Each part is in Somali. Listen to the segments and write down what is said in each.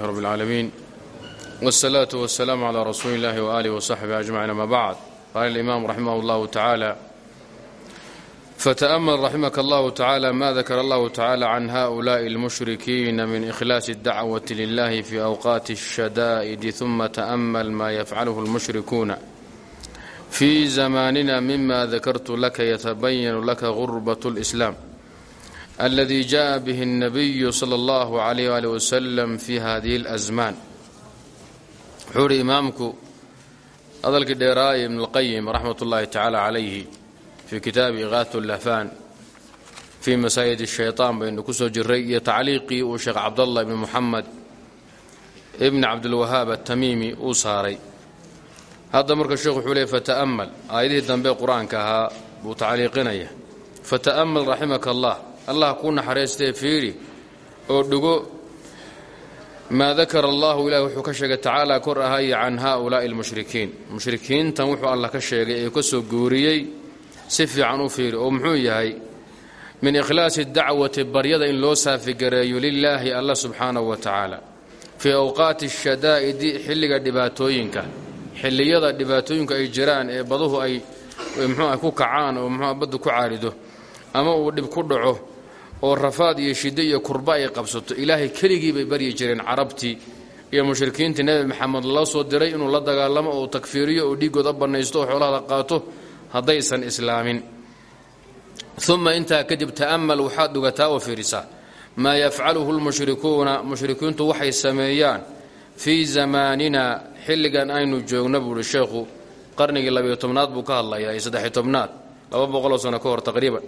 rb اlcaalamiin wالsalaaةu waالsalaamu عlى rasuuli اllahi وآlih وصaxbihi أجmaciin ama bacd qaala اlimam raximah اllahu taعaalى fatأml raximaka اllahu taعaalى ma dakara allahu taعaalى can haؤulaءi اlmushrikiina min ikhlaasi الdacwaةi lilahi fi أwqaati الshadaa'idi ثuma taأml ma yafcalhu اlmushrikuuna fi zamanina mima dakartu laka yatabayanu laka gurbaة اlإslam aladi jaءa bih الnabiyu slى اllahu عalayh ali waslm fi hadihi اlasmaan wuxuu ihi imaamku hadalkii dheeraaye ibn اlqayim raxmat ullahi tacaala calayhi fii kitaabi iqaat lahfaan fii masaayid الshayطaan baynu ku soo jiray iyo tacliiqii uu sheekh cabdallah ibn muxamed ibn cabdilwahaab atamiimi uu saaray hadda marka sheekh wuxuu leey fata'mal aayadihii dambe qur-aanka ahaa buu tacliiqinaya fata'mal raximaka allah allah kuu naxariistee fiidhi oo dhigo maa dakara allahu ilahi wuxuu ka sheegay tacaala kor ahaya can haa'ulaa'i almushrikiin. Mushrikiintan wuxuu allah ka sheegay ee ka soo guuriyey si fiican u fiiri oo muxuu yahay min ikhlaasi dacwati baryada in loo saafigareeyo lilaahi allah subxaanahu wa tacaala. Fii awqaati ashadaa'idi xilliga dhibaatooyinka. Xilliyada dhibaatooyinku ay jiraan ee baduhu ay muxuuah ku kacaan oo muxua baddu ku caarido ama uu dhib ku dhaco oo rafaad iyo shiddo iyo kurba ay qabsato ilaahay keligii bay baryi jireen carabtii iyo mushrikiintii. Nebi maxamed la soo diray inuu la dagaalamo oo takfiiriyo oo dhiiggooda bannaysto oo xoolahada qaato haddaysan islaamin. Uma intaa kadib ta'amal waxaad dhugataa oo fiirisaa maa yafcaluhu lmushrikuuna mushrikiintu waxay sameeyaan fii zamaanina xilligan aynu joogno buuhi sheekhu qarnigii labiyo tobnaad buu ka hadlayaa iyo saddexiy tobnaad laba boqoloo sano ka hor taqriiban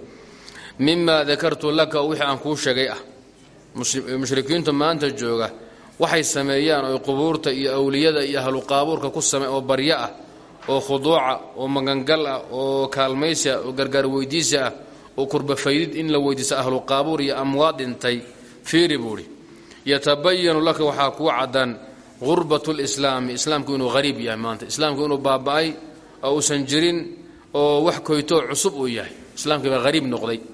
mima dakartu laka wixii aan kuu sheegay ah. Mushrikiintu maanta jooga waxay sameeyaan oy qubuurta iyo awliyada iyo ahluqaabuurka ku same oo ah oo khuduuca oo magangal ah oo kaalmaysi ah oo gargaar weydiisi ah oo kurbafaydid in la weydiisto ahluqaabuur iyo amwaad dhintay fiiri buuhi yatabayanu laka waxaa kuu caddaan gurbat lislaami islaamku inuu hariib yahay maanta. Islaamku inuu baaba'ay oo uusan jirin oo wax koytoo cusub uu yahay. Islaamkii baa hariib noqday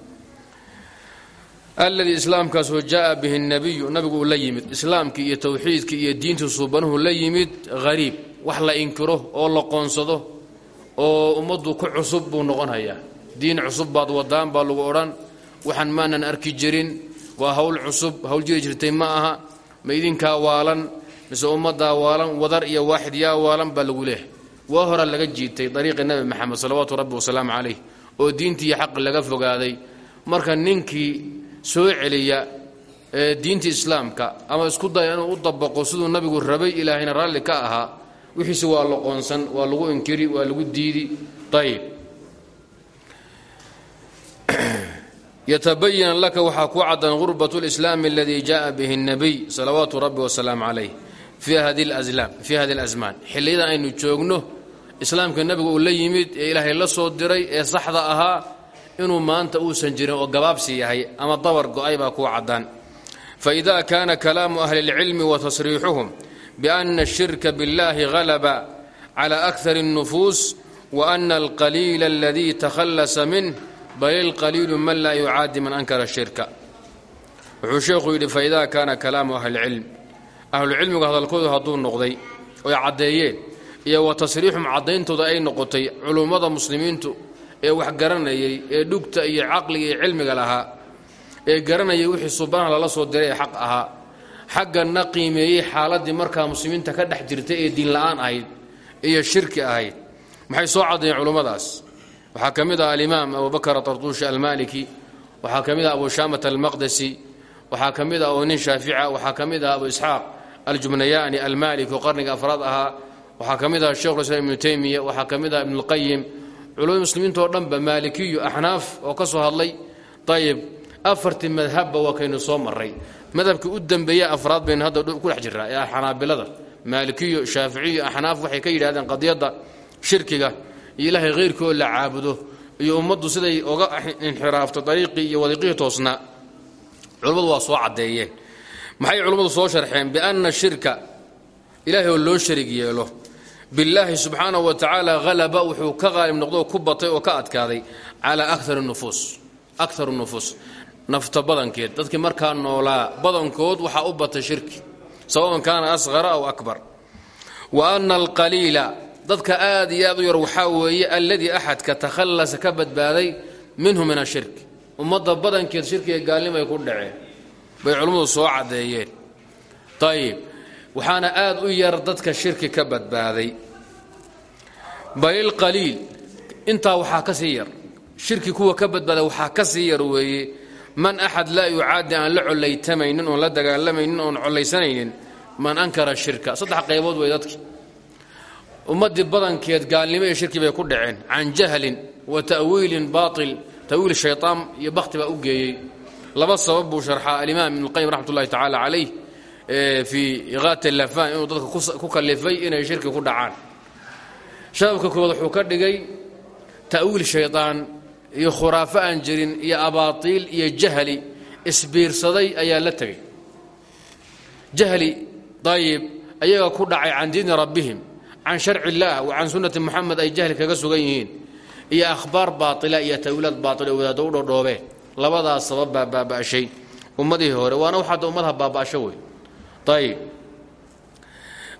alladii islaamkaasoo jaaa bihi nabiyu nabigu la yimid. Islaamkii iyo towxiidkii iyo diintii suubanuhu la yimid hariib wax la inkiro oo la qoonsado oo ummaddu ku cusub buu noqonhayaa diin cusub baad wadaan baa lagu odhan. Waxaan maanan arki jirin waa hawl cusub hawl jiri jirtay ma aha. Ma idinkaa waalan mise ummaddaa waalan wadar iyo waaxid yaa waalan baa lagu leehay waa hora laga jiitay dariiqi nabi maxamed salawaatu rabbi wasalaamu calayh oo diintii iyo xaqi laga fogaaday. Marka ninkii soo celiya ee diinta islaamka ama isku daya inuu u dabaqo siduu nabigu rabay ilaahayna raalli ka ahaa wixiise waa la qoonsan waa lagu inkiri waa lagu diidi ayib yatabayan laka waxaa ku caddan gurbat lislaami aladii jaءa bihi الnabiy salawaatu rabbi wasalaamu calayh fii hadi اlasmaan xilliyadan aynu joogno islaamka nabigu uu la yimid ee ilaahay la soo diray ee saxda ahaa inuu maanta uusan jirin oo gabaabsi yahay ama dabar go-ay baa kuu caddaan faida kaana kalaamu ahli اlcilmi wa tasriixuhum biana الshirka biاllahi galaba cala akar الnufuus wa ana alqaliila aladii takhallasa minh bal ilqaliilu man laa yucaadi man ankara shirka wuxuu sheekhu yidhi faida kaana kalaamu ahli اlcilm ahlucilmigu hadalkoodu hadduu noqday oy caddeeyeen iyo wa tasriixum caddayntooda ay noqotay culummada muslimiintu ee wax garanayay ee dhugta iyo caqliga iyo cilmiga lahaa ee garanayay wixii subanaha lala soo diray ee xaq ahaa. Xagganna qiimeeyey xaaladdii markaa muslimiinta ka dhex jirtay ee diinla'aan ahayd iyo shirki ahayd. Maxay soo caddeeyeen culummadaas waxaa ka mid ah alimaam abubakar tartuushi almaliki waxaa ka mid ah abu shaamat almaqdesi waxaa ka mid ah oo nin shaafica waxaa ka mid ah abu isxaaq aljubnayaani almaliki oo qarniga afraad ahaa waxaa ka mid ah shekhulislaam ibnu teymiya waxaa ka mid ah ibnulqayim culamada muslimiinta oo dhanba maalikiyu axnaaf oo ka soo hadlay ayib afartii madhabba waa kaynu soo maray madhabkii u dambeeya afraad baynu hadda ku dhex jiraa ee xanaabilada maalikiyo shaaficiyo axnaaf waxay ka yidhahdeen qadiyadda shirkiga iyo ilaahay khayrkoo la caabudo iyo ummaddu siday oga inxiraafto dariiqii iyo wadiiqihii toosnaa culammadu waa soo caddeeyeen. Maxay culammadu soo sharxeen? Bianna shirka ilaahay oo loo sharig yeelo billaahi subxaanahu wa tacaala halaba wuxuu ka qaalib noqdoo ku batay oo ka adkaaday. Calaa akar nufuus akaru nufuus nafta badankeed dadkii markaa noolaa badankood waxaa u batay shirki sawaban kaana asqara aw akbar. Wa ana alqaliila dadka aad iyo aad u yar waxaa weeye alladii axadka takhallasa ka badbaaday minhu min ashirk ummadda badankeed shirkiga gaalnimay ku dhaceen. Bay culimmadu soo caddeeyeen. Ayib waxaana aad u yar dadka shirki ka badbaaday. Balilqaliil intaa waxaa ka sii yar. Shirki kuwa ka badbaada waxaa ka sii yar weeye. Man axad laa yucaadi aan la collaytamaynin oon la dagaalamaynin oon collaysanaynin man ankara shirka. Saddex qaybood wey dadki ummaddii badankeed gaalnimo iyo shirki bay ku dhaceen. Can jahlin wa ta'wiilin baatil. Ta'wiil shaytaan iyo bakhti baa u laba sabab buu sharxaa alimaam ibnuqayim raxmat ullahi tacaala calayh fii iqaat lafan inuu dadka ku kalifay inay shirki ku dhacaan. Shababka koowaad wuxuu ka dhigay ta'wiil shaydaan iyo khuraafo aan jirin iyo abaatiil iyo jahli isbiirsaday ayaa la tegay. Jahli dayib ayaga ku dhacay can diini rabbihim can sharci illaah wa can sunnati muxamed ay jahli kaga sugan yihiin iyo akhbaar baatila iyo ta'wiilaad baatila wadaaddo u dhodhoobeen labadaas sabab baa baaba'shay ummadihii hore waana waxaadda ummadaha baaba'sho ayib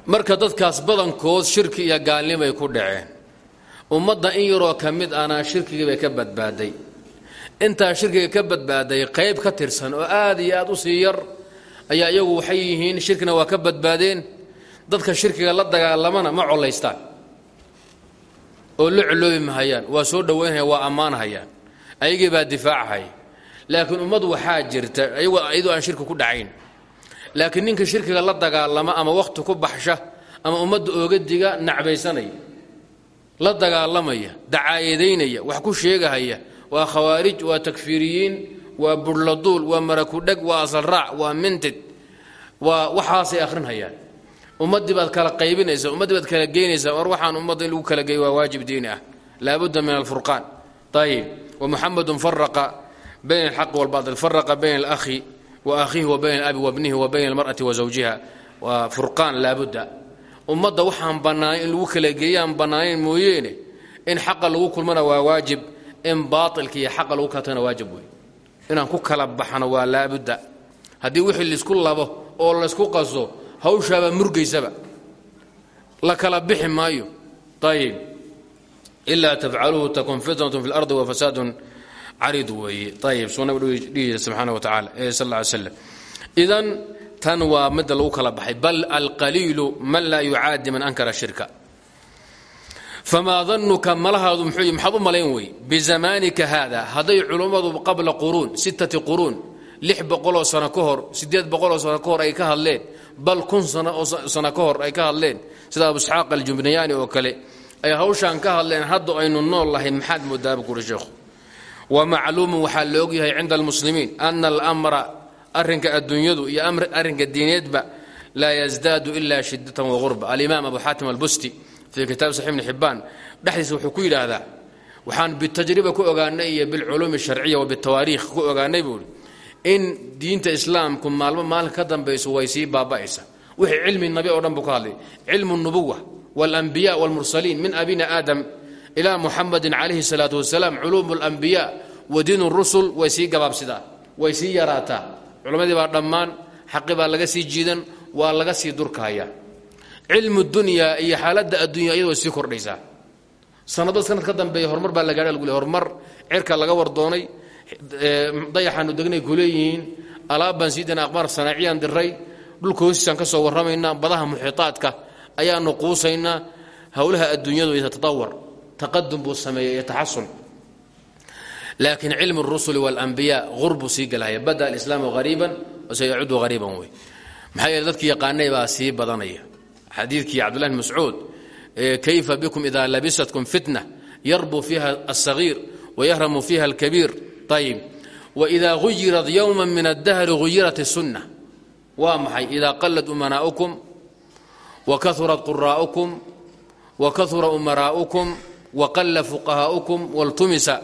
marka dadkaas badankood shirki iyo gaalnimay ku dhaceen. Ummadda in yaroo ka mid ana shirkigii ka badbaaday. Intaa shirkiga ka badbaaday qayb ka tirsan oo aad iyo aad u sii yar ayaa iyagu waxay yihiin shirkina waa ka badbaadeen. Dadka shirkiga la dagaalamana ma collaystaan oo la coloobi mahayaan waa soo dhowaynhayaan waa ammaanhayaan ayagii baa difaachaya laakiin ummad waxaa jirta iyadoo aan shirki ku dhacayn laakiin ninka shirkiga la dagaalama ama wakhti ku baxsha ama ummadda oogadiga nacbaysanaya. La dagaalamaya dacaayadaynaya wax ku sheegahaya. Waa khawaarij waa takfiiriyiin waa burladuul waa marakudheg waa asalraac waa mintid. Waa waxaasay akhrinhayaan. Ummaddii baad kala qaybinaysa ummaddii baad kala geynaysaa war waxaan ummadda lagu kala geey waa waajib diini ah. Laabudda min alfurqaan. Ayib wamuxamedun faraqa bayn alxaqi walbaatil faraqa bayn alakhi wa akhiihi wa bayn alabi wabnihi wa bayn almar'ati wa zawjiha. Waa furqaan laabudda ummadda waxaan bannaanayn in lagu kala geeyaan bannaanayn mooyeene in xaqa lagu kulmana waa waajib in baatilka iyo xaqa lagu katana waajib wey inaan ku kala baxno waa laabudda haddii wixii la isku labo oo laysku qaso hawshaabaa murgaysaba la kala bixi maayo. Ayib ilaa tafcaluuhu takun fitnatun cariid weeye. Ayib suu nabig dhihi jira wa tacala ee sal alla ly idan tan waa midda lagu kala baxay. Bal alqaliilu man laa yucaadi man ankara shirka. Famaa danuka malahaadu muxuu maxaad u malayn wey bizamaanika haada. Hadday culummadu qabla quruun sittati quruun lix boqoloo sano ka hor siddeed boqoloo sano ay ka hadleen bal kun sano ka hor ay ka hadleen sida abu isxaaq aljubnayaani oo kale ay hawshaan ka hadleen hadda aynu nool lahay maxaad moodaaba sheekhu wa macluumun waxaa la ogyahay cinda almuslimiin ana almra arrinka adduunyadu iyo arrinka diineedba laa yasdaadu ila shidatan waqurba alimaam abu xaatim albusti fii kitaab saxi bni xibbaan dhexdiisa wuxuu ku yidhaahdaa waxaan bitajriba ku ogaanay iyo bilculuumi sharciya wa bitawaariikh ku ogaanay buuhi in diinta islaamku maalmo maalinka ka dambayso way sii baaba'aysa. Wixii cilmi nabi oo dhan buu ka hadlay cilmu nubuwa walanbiya walmursaliin min abina aadam ilaa muxamedin calayhi salaatu wasalaam culuumu alambiya wa diin rusul way sii gabaabsidaa way sii yaraataa. Culammadii baa dhammaan xaqi baa laga sii jiidan waa laga sii durkahaya cilmu dunyaa iyo xaaladda addunya iyadoo sii kordhaysaa sanado sanad ka dambeeya horumar baa la gaadha lagu le horumar cirka laga wardoonay dayaxaanu degnay ku leeyihiin alaabbaan sii dana aqbaar sanaaciyaan diray badaha muxiitaadka ayaanu quusaynaa howlaha adduunyadu taqadum buu sameeyey iyo taxasun laakiin cilmu rusuli walambiyaa ur buu sii galahaya bada alislaamu hariiban wasayacudu hariiban wey. Maxaa yeele dadkii yaqaanay baa sii badanaya. Xadiidkii cabdullahi bn mascuud kayfa bikum ida labisatkum fitna yarbu fiiha alsagiir wayahramu fiiha alkabiir? Ayib waida guyirat yowma min addahri guyirat الsunna waa maxay? Ida qalad umanaa'ukum wakahurat quraa'ukum wakahura umaraa'ukum waqalla fuqahaa'ukum waltumisa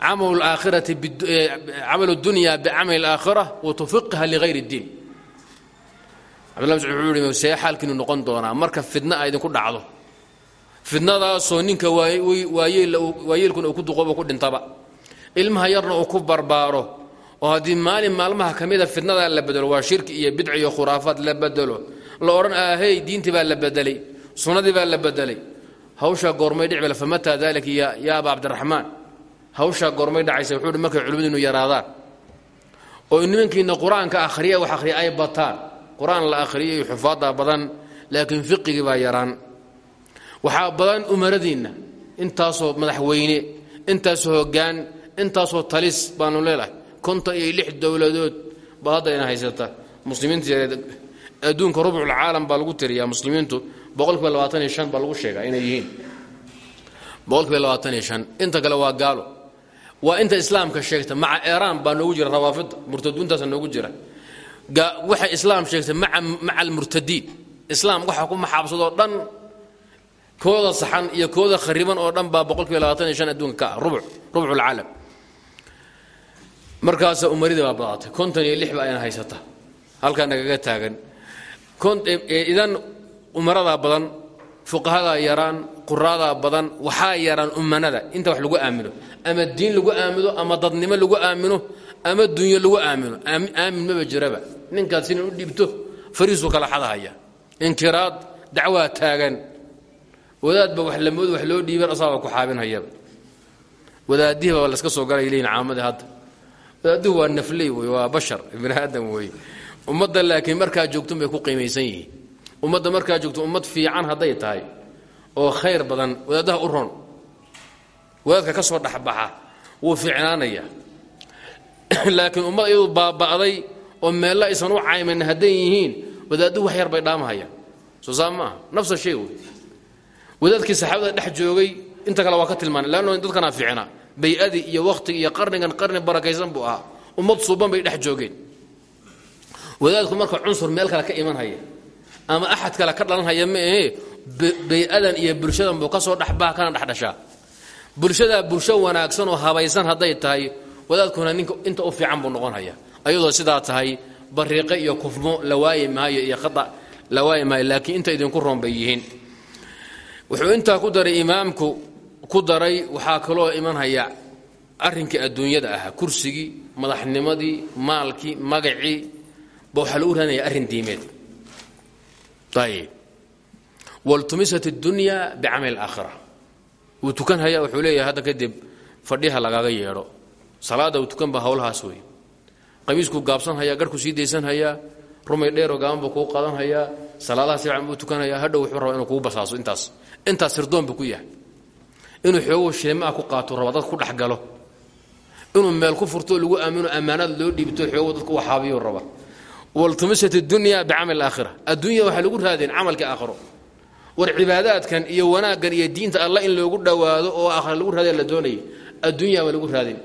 camalu dunya bicamali اlaakhira watufiqha ligayr wuxuu yihi see xaalkiinu noqon doonaa. Marka fidna a idinku dhacdo. Fidnadaasoo ninka waayeelkuna uu ku duqoobo ku dhintaba. Ilmaha yarna uu ku barbaaro. Oo haddii maalin maalmaha ka mida fitnadaa la bedelo waa shirki iyo bidci iyo khuraafaad la bedelo. La odhan ahey diintii baa la bedelay. Sunnadii baa la bedelay hawshaa goormay dhici bal famataa daalika ya aba cabdiraxmaan hawshaa goormay dhacaysa wuxuu hi markay culimmadiinu yaraadaan. Oo nimankiina qur'aanka akhriya wax akhriya ay bataan. Qur'aan la akhriyay iyo xufaaddaa badan laakiin fiqigii baa yaraan. Waxaa badan umaradiinna intaasoo madaxweyne intaasoo hoggaan intaasoo talis baanu leelahay konton iyo lix dowladood baa hadda ina haysata. Muslimiinta yareed adduunka rubculcaalam baa lagu tiriyaa muslimiintu boqolkiiba labaatan iyo shan baa lagu sheegaa inay yihiin. boqolkiiba labaatan iyo shan inta kale waa gaalo. Waa inta islaamka sheegta maca eraan baa noogu jira rawaafidda murtaduintaasa noogu jira. Waxay islaam sheegtay maca almurtadiin. Islaam waxa ku maxaabsadoo dhan kooda saxan iyo kooda khariban oo dhan baa boqolkiiba labaatan iyo shan adduunka ka ah rubuc rubculcaalam markaasa umaridii baa badatay. Konton iyo lix ba ayna haysata. Halkaa nagaga taagan. Idan umaradaa badan fuqahadaa yaraan quraadaa badan waxaa yaraan umanada inta wax lagu aamino. Ama diin lagu aamino ama dadnimo lagu aamino ama dunyo lagu aamino. Aamin maba jiraba. Ninkaad sinan u dhibto fariisu kala xadahaya. Inkiraad dacwaa taagan. Wadaadba wax lamood wax loo dhiiban asaaba ku xaabinhayaba wadaadihiba laska soo galay leeyiin caamadii hadda. Wadaadihu waa nafley wey waa bashar ibni aadam wey. Ummadda laakiin markaa joogtun bay ku qiimaysan yihiin ummadda markaa joogto ummad fiican hadday tahay oo khayr badan wadaadaha u ron wadaadka ka soo dhexbaxa wuu fiicnaanaya. Laakiin ummad iyadu baaba'day oo meella aysan u cayman hadday yihiin wadaadduhu wax yar bay dhaamahayaan. Soo saa maaha? Nafsa shay wey wadaadkii saxaabada dhex joogay inta kale waa ka tilmaanay leanno dadkanaa fiicnaa. Bay-adii iyo wakhtiga iyo qarnigan qarni barakaysan buu ahaa. Ummad suuban bay dhex joogeen. Wadaadku marka cunsur meel kale ka imanhaya ama axad kale ka dhalanhaya ma ahee. Bay-adan iyo bulshadan buu ka soo dhexbaha kana dhexdhashaa bulshadaa bulsho wanaagsan oo habaysan hadday tahay wadaadkuna ninka inta u fiican buu noqonhaya ayadoo sidaa tahay bariiqe iyo kufmo la waayi iyo khata la waayi laakiin inta idinku roon yihiin. Wuxuu intaa ku daray imaamku ku daray waxaa kaloo imanhaya arrinkii adduunyada ahaa kursigii madaxnimadii maalkii magacii ba waxaa lagu raadinaya arrin diimeed ayib waltumisat اdunya bicamali اaakhira wuu tukanhaya wuxuu leeyahay hadda kadib fadhiha lagaaga yeedho salaada uu tukan baa howlahaas wey qamiiskuu gaabsanhayaa garhkuu sii daysanhayaa rumay dheeroo gaaban buu kuu qadanhayaa salaadaha sifican buu tukanhayaa hadhow wuxuu rabaa inuu kugu basaaso intaas intaas sirdoon buu ku yahay inuu xoogow shilimaa ku qaato raba dad ku dhex galo inuu meel ku furto lagu aamino ammaanada loo waltumisat اdunya bicamali aakhira addunya waxaa lagu raadin camalkii aakhiro. War cibaadaadkan iyo wanaaggan iyo diinta alla in loogu dhowaado oo aakhira lagu raadaya la doonayay addunya baa lagu raadin.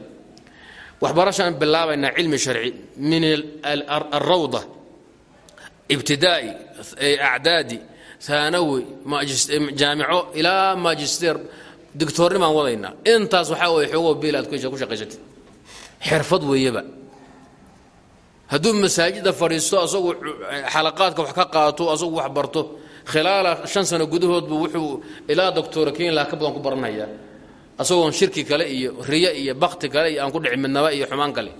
Waxbarashaan bilaabaynaa cilmi sharci min alrawda ibtidaa'i acdaadi haanawi jaamico ilaa magister dictoornimaan wadaynaa intaas waxaa way xoogo biil ku shaqaysatid. Xirfad weeyaba hadduu masaajida fadhiisto asagu xalaqaadka wax ka qaato asagu wax barto khilaala shan sano gudahoodbu wuxuu ilaa doctora keenlaha ka badan ku baranhayaa asagoon shirki kale iyo riya iyo bakti kale iyo aan ku dhici midnaba iyo xumaan kale.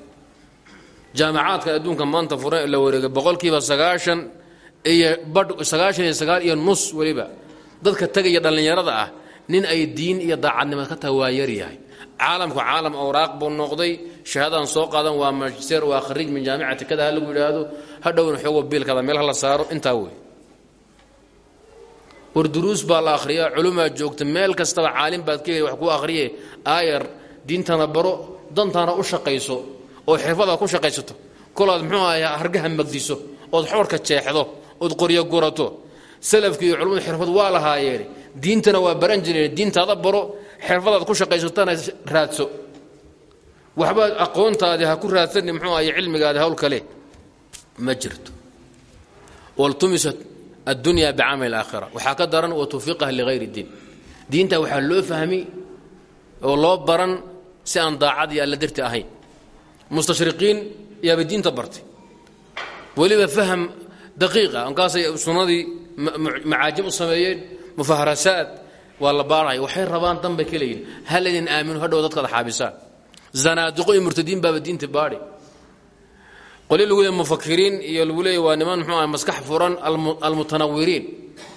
Jaamacaadka adduunka maanta furan la wareegay boqolkiiba sagaashan iyo badh sagaashan iyo sagaal iyo nus weliba. Dadka tegaya dhallinyarada ah nin ay diin iyo daacadnimad ka tahay waa yaryahay caalamku caalam awraaq buu noqday. Shahaadadan soo qaadan waa magister waa khariij min jaamicati kada ha lagu yidhaahdo hadhowna xoogo biilkada meel hala saaro intaa wey war duruus baa la akhriyaa culumaa joogta meel kastaba caalim baad ka heli wax kuu akhriye aayar diintana baro dantaana u shaqayso oo xirfadaad ku shaqaysato. Kolaad muxuu ahay hargaha magdiso ood xoorka jeexdo ood qoryo gurato. Salafki iyo culimmadu xirfad waa lahaayeen diintana waa baran jireen diintaada baro xirfadaad ku shaqaysatana raadso. Waxbaad aqoontaadii ha ku raadsani muxuu ahay cilmigaadi hawl kale ma jirto. Waltumisat addunya bicamali alaakhira waxaa ka daran wa tufiqaha ligayri diin. Diinta waxaa loo fahmi oo loo baran si aan daacad iyo alla darti ahayn. Mustashriqiin yaaba diinta bartay. Weliba faham daqiiqa ankaasay sunnadii macaajim u sameeyeen mufahrasaad waa la baaraya waxay rabaan danbay ka leeyihiin hal idin aaminu hadhow dadkaad xaabisaan zanaadiqo iyo murtadiin baaba diinta baadhi. Qoli lagu leey mufakiriin iyo lagu leeya waa niman muxuu ah maskax furan almutanawiriin.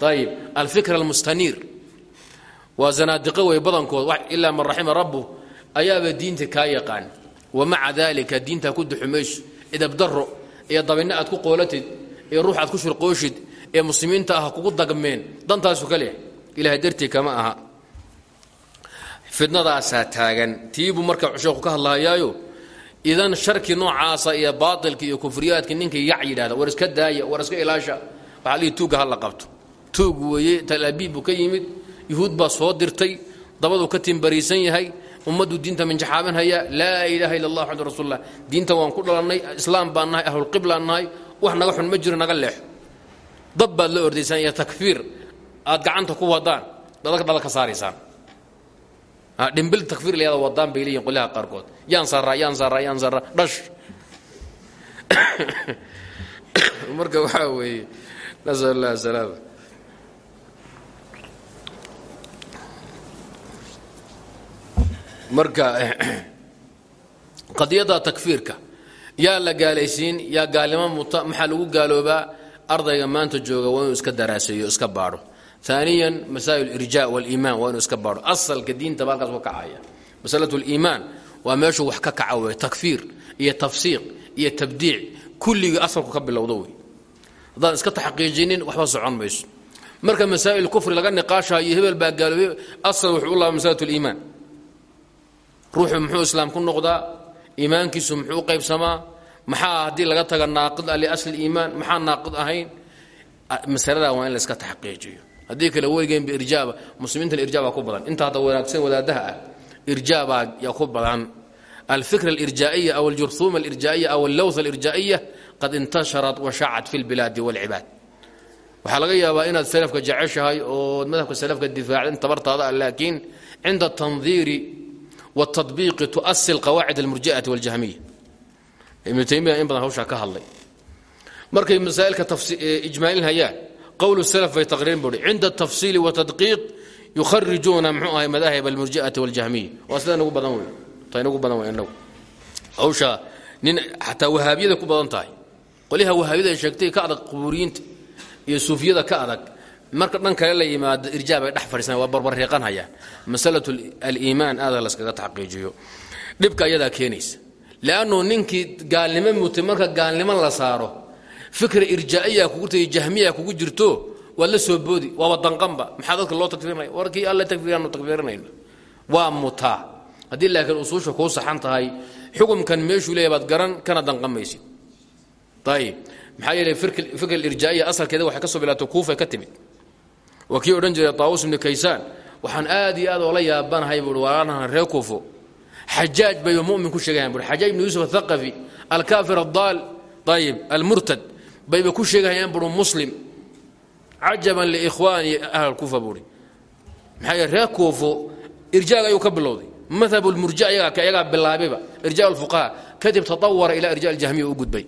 Ayib alfikr almustaniir. Waa zanaadiqo wey badankood. Ilaa man raxima rabbu ayaaba diinta kaa yaqaan. Wamaca dalika diintaa ku duxu mayso. Idabdaro iyo dabinno aad ku qoolatid iyo ruux aad ku shirqooshid ee muslimiinta ah kugu dagmeen dantaasu ka leh. Ilahay kama aha. Fidnadaasaa taagan. Tiibuu marka sheekhu ka hadlahayaayo idan sharki noocaasa iyo baailka iyo kufriyaadka ninkii yac yidhahda war iska daaya war iska ilaasha waxaa lihi tuugga hala qabto. Tuug weeye talaabiib buu ka yimid yuhuud baa soo dirtay dabaduu ka timbariisan yahay ummaddu diinta minjaxaabanhaya laa ilaaha illa allah axmadu rasuullah diinta waan ku dhalannay islaam baan nahay ahlulqiblaan nahay wax naga xun ma jiro naga leexo dab baad la ordaysaan iyo takfiir aad gacanta ku wadaan dadka dhala ka saaraysaan dhimbil takfiir layada wadaan bay leeyihiin qolyaha qaarkood. Yaan saaraa yaan saaraa yaan saaraa dhash. Marka waxaa weeye nasal allah asalaama marka qadiyadda takfiirka. Yaa la gaalaysiin yaa gaalnimo muta maxaa lagu gaaloobaa ardayga maanta jooga waa inuu iska daraaseeyo iska baadho. Aaniyan masaa'il irja waliimaan waa inuu iska baadho. Asalka diinta ba halkaas ka kacaya masalatu liimaan waa meeshuu wax ka kaca wey takfiir iyo tafsiiq iyo tabdiic. Kulligii asalku ka bilowdo wey haddaan iska taxqiijinin waxba socon mayso. Marka masaa'il kufri laga niqaashayo hebel baa gaaloobay asal wuxuu u laaba masalat liimaan ruuxu muxuu islaam ku noqdaa? Iimaankiisu muxuu u qaybsamaa maxaa haddii laga taga naaqid a liasli iimaan? Maxaa naaqid ahayn? Masaladaa waa in la iska haddii kale weligeenba irjaaba muslimiintan irjaabaa ku badan. Inta hadda wanaagsan wadaadaha ah irjaabaa yaa ku badan. Alfikra alirjaa'iya aw aljurhuuma alirjaa'iya aw allawha alirjaa'iya qad intasharat washacat fi lbilaadi walcibaad waxaa laga yaabaa inaad salafka jeceshahay oo madhabka salafka difaacda in tabartaada ah laakiin cinda tandiiri wاtadbiiqi tu'asi qawaacid almurji'ati waاljahmiya ibnu taymiya in badan hawshaa ka hadlay. Markay masaa'ilka ijmaalinhayaan qowl salaf bay taqriirin buhi cinda tafsiili watadqiiq yukharijuuna mxuu ahay madaahib almurji'ati waاljahmiya waa sida nagu badan wey ta inagu badan wey inagu. Hawshaa nin xataa wahaabiyada ku badan tahay. Qolyaha wahaabiyada ay sheegtay ka adag qubuuriyiinta iyo suufiyada ka adag. Marka dhan kale la yimaado irjaa bay dhex waa barbarriiqanhayaan masalatu aliimaan aada laskaga taxqiijiyo. Dhibka ayadaa keenaysa leannu ninkii gaalnimo mutay marka gaalnimo la saaro fikra irjaa'iya jahmiya kugu jirto waad la soo boodi waaba danqanba maxaa dadka loo takfiirinaya warkii alla takfiiraanu takfiirinayno waa mutaa haddii laakiin usuusha kuu saxan tahay xukumkan meeshuu leeya baad garan kana danqan maysid ayib maxaa yeeley fikra irjaa'iya asalkeeda waxay ka soo bilaatay kuufay ka timid waa kii odhan jiray taawus ibnu kaysaan waxaan aad iyo aad oola yaabanahay buui walaanahan reer kuufo xajaaj bayba mumin ku sheegayan bui xajaaj ibnu yuusuf athaqafi alkaafir addaal ayib almurtad bayba ku sheegahayaan bui muslim. Cajaban liikhwaani ahl kuufa buui maxaa yeele reer kuufo irjaaga ayuu ka bilowday. Madhab lmurja ayagaa bilaabayba irja alfuqaha kadib tatawara ilaa irja aljahmiya u gudbay.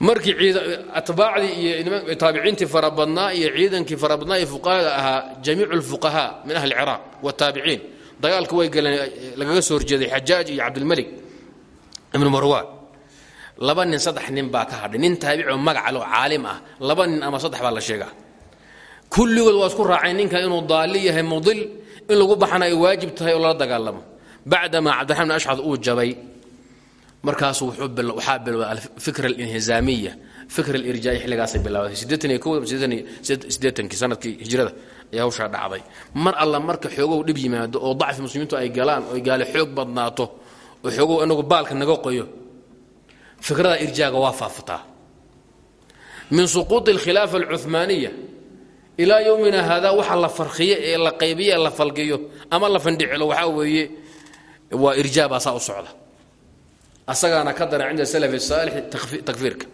Markii atbaacdii iyo taabiciintii farabadnaa iyo ciidankii farabadnaa ee fuqahada ahaa jamiicu lfuqahaa min ahli ciraaq wataabiciin dagaalka way galeen lagaga soo horjeeday xajaaj iyo cabdilmalik ibnu marwaan. Laba nin saddex nin baa ka hadhay. Nin taabicoo magacalo caalim ah. Laba nin ama saddex baa la sheegaa. Kulligood waa isku raaceen ninkan inuu daali yahay mudil in lagu baxana ay waajib tahay oo lala dagaalamo. Bacdamaa cabdiraxman bin ashcad uu jabay. Markaasu waxaa bilowday alfikra alinhizaamiya fikr alirjaa'i xilligaasay bilaabatay sannadkii hijrada ayaa hawshaa mar alla marka xoogow dhib yimaado oo dacfi muslimiintu ay galaan oo gaale xoog badnaato oo xoogow inagu baalka naga qoyo fikrada irjaaga waa min suquuط alkhilaafa alcuhmaaniya ilaa yowmina haadaa waxa la farkiyo ee la qaybiyo ee la falgiyo ama la fandhicilo waxaa weeye waa irjaabaa saa u socda. Asagaana ka dara cinda salafi saalix takfiirka.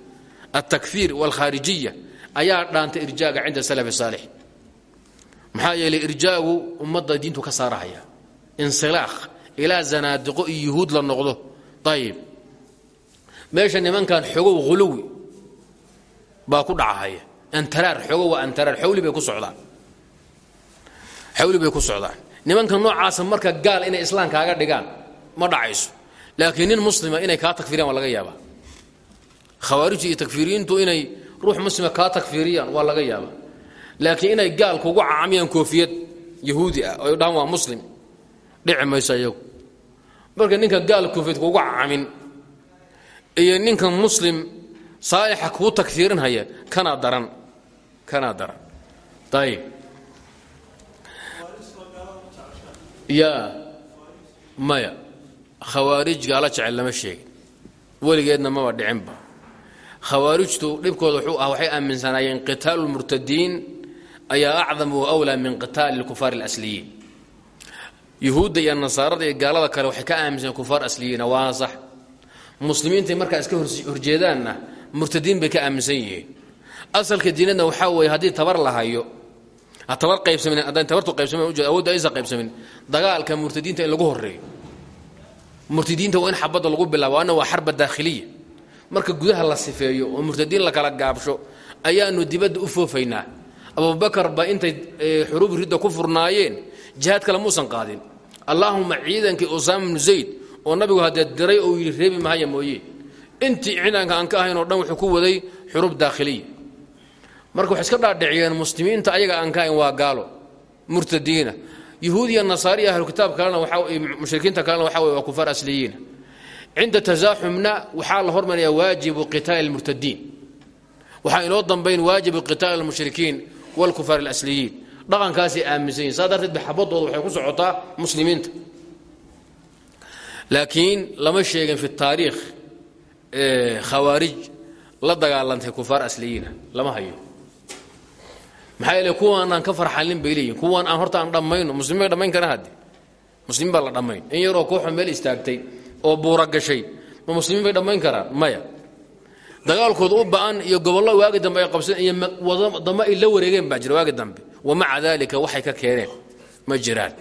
Altakfiir walkhaarijiya ayaa dhaanta irjaaga cinda salafi saalix maxaa yeelay irjaagu ummadda diintu ka saarahaya. Insilaakh ilaa zanaadiqo iyo yuhuud la noqdo. Ayib meesha nimankan xogow huluwi baa ku dhacahaya antaraar xogow waa antaraar. Xawli bay ku socdaan. Xawli bay ku socdaan. Nimanka noocaasa marka gaal inay islaam kaaga dhigaan ma dhacayso. Laakiin nin muslima inay kaa takfiriyaan waa laga yaabaa. Khawaarijtu iyo takfiiriyiintu inay ruux muslima kaa takfiiriyaan waa laga yaaba laakiin inay gaal kugu caamiyaan koofiyad yahuudi ah oy dhahaan waa muslim dhici mayso iyagu. Marka ninka gaal koofiyad kugu camin iyo ninka muslim saalixa kuu takfiirinhaya kanaa daran kanaa daran. Ayib yaa maya khawaarij gaala jecel lama sheegin. Weligeedna maba dhicinba khawaarijtu dhibkooda wuxuu ah waxay aaminsanaayeen qitaalu lmurtadiin ayaa acdam wa wlaa min qitaali lkufaar اlasliyiin yuhuudda iyo nasaarada iyo gaalada kale waxay ka aaminsaneen kufaar asliyiina waana sax. Muslimiintay iska horjeedaanna murtadiin bay ka aaminsan yihiin. Asalka diinadna waxaa weeye haddii tabar la hayo tabar qaybsamin haddaan tabartu qaybsamin awoodda aysa qaybsamin dagaalka murtadiinta in lagu horreeyo. Murtadiinta waa in xabadda lagu bilaabo waa xarba daakhiliya. Marka gudaha la sifeeyo oo murtadiin la kala gaabsho ayaanu dibadda u foofaynaa abubakar ba intay xuruub ridda ku furnaayeen jihaad kale muusan qaadin. Allaahuma ciidankii usaama bnu zayd oo nabigu haddee diray oo yidhi reebi mahaya mooye. Intii ciidanka aan ka ahayn oo dhan wuxuu ku waday xuruub daakhiliya marka waxay iska dhaadhiciyeen muslimiinta ayaga aan ka ahayn waa gaalo murtadiina. Yahuudiya nasaariya ahlu kitaab kalena mushrikiinta kalena waxa wey waa kufaar asliyiina cinda tasaaxumna la hormaraya waajibu qitaali lmurtadiin waxaa inoo dambayn waajibu qitaali almushrikiin walkufaar alasliyiin dhaqankaasay aaminsan yihiin saa darteed ba xabadooda waxay ku socotaa muslimiinta laakiin lama sheegin fi taariikh khawaarij la dagaalantay kufaar asliyiina lama hayo maxaa yeele kuwaan aan ka farxalin bay leeyihiin kuwaan aan horta aan dhammayno muslimiin bay dhammayn karaan hadde muslimiin baa la dhammayn in yaroo kooxo meel istaagtay oo buura gashay ma muslimiin bay dhammayn karaan maya dagaalkooda u ba'an iyo gobollo waagi dambe ay qabseen iyo wadamo ay la wareegeen baa jira waagi dambe. Wamaca daalika waxay ka keeneen. Ma jiraan.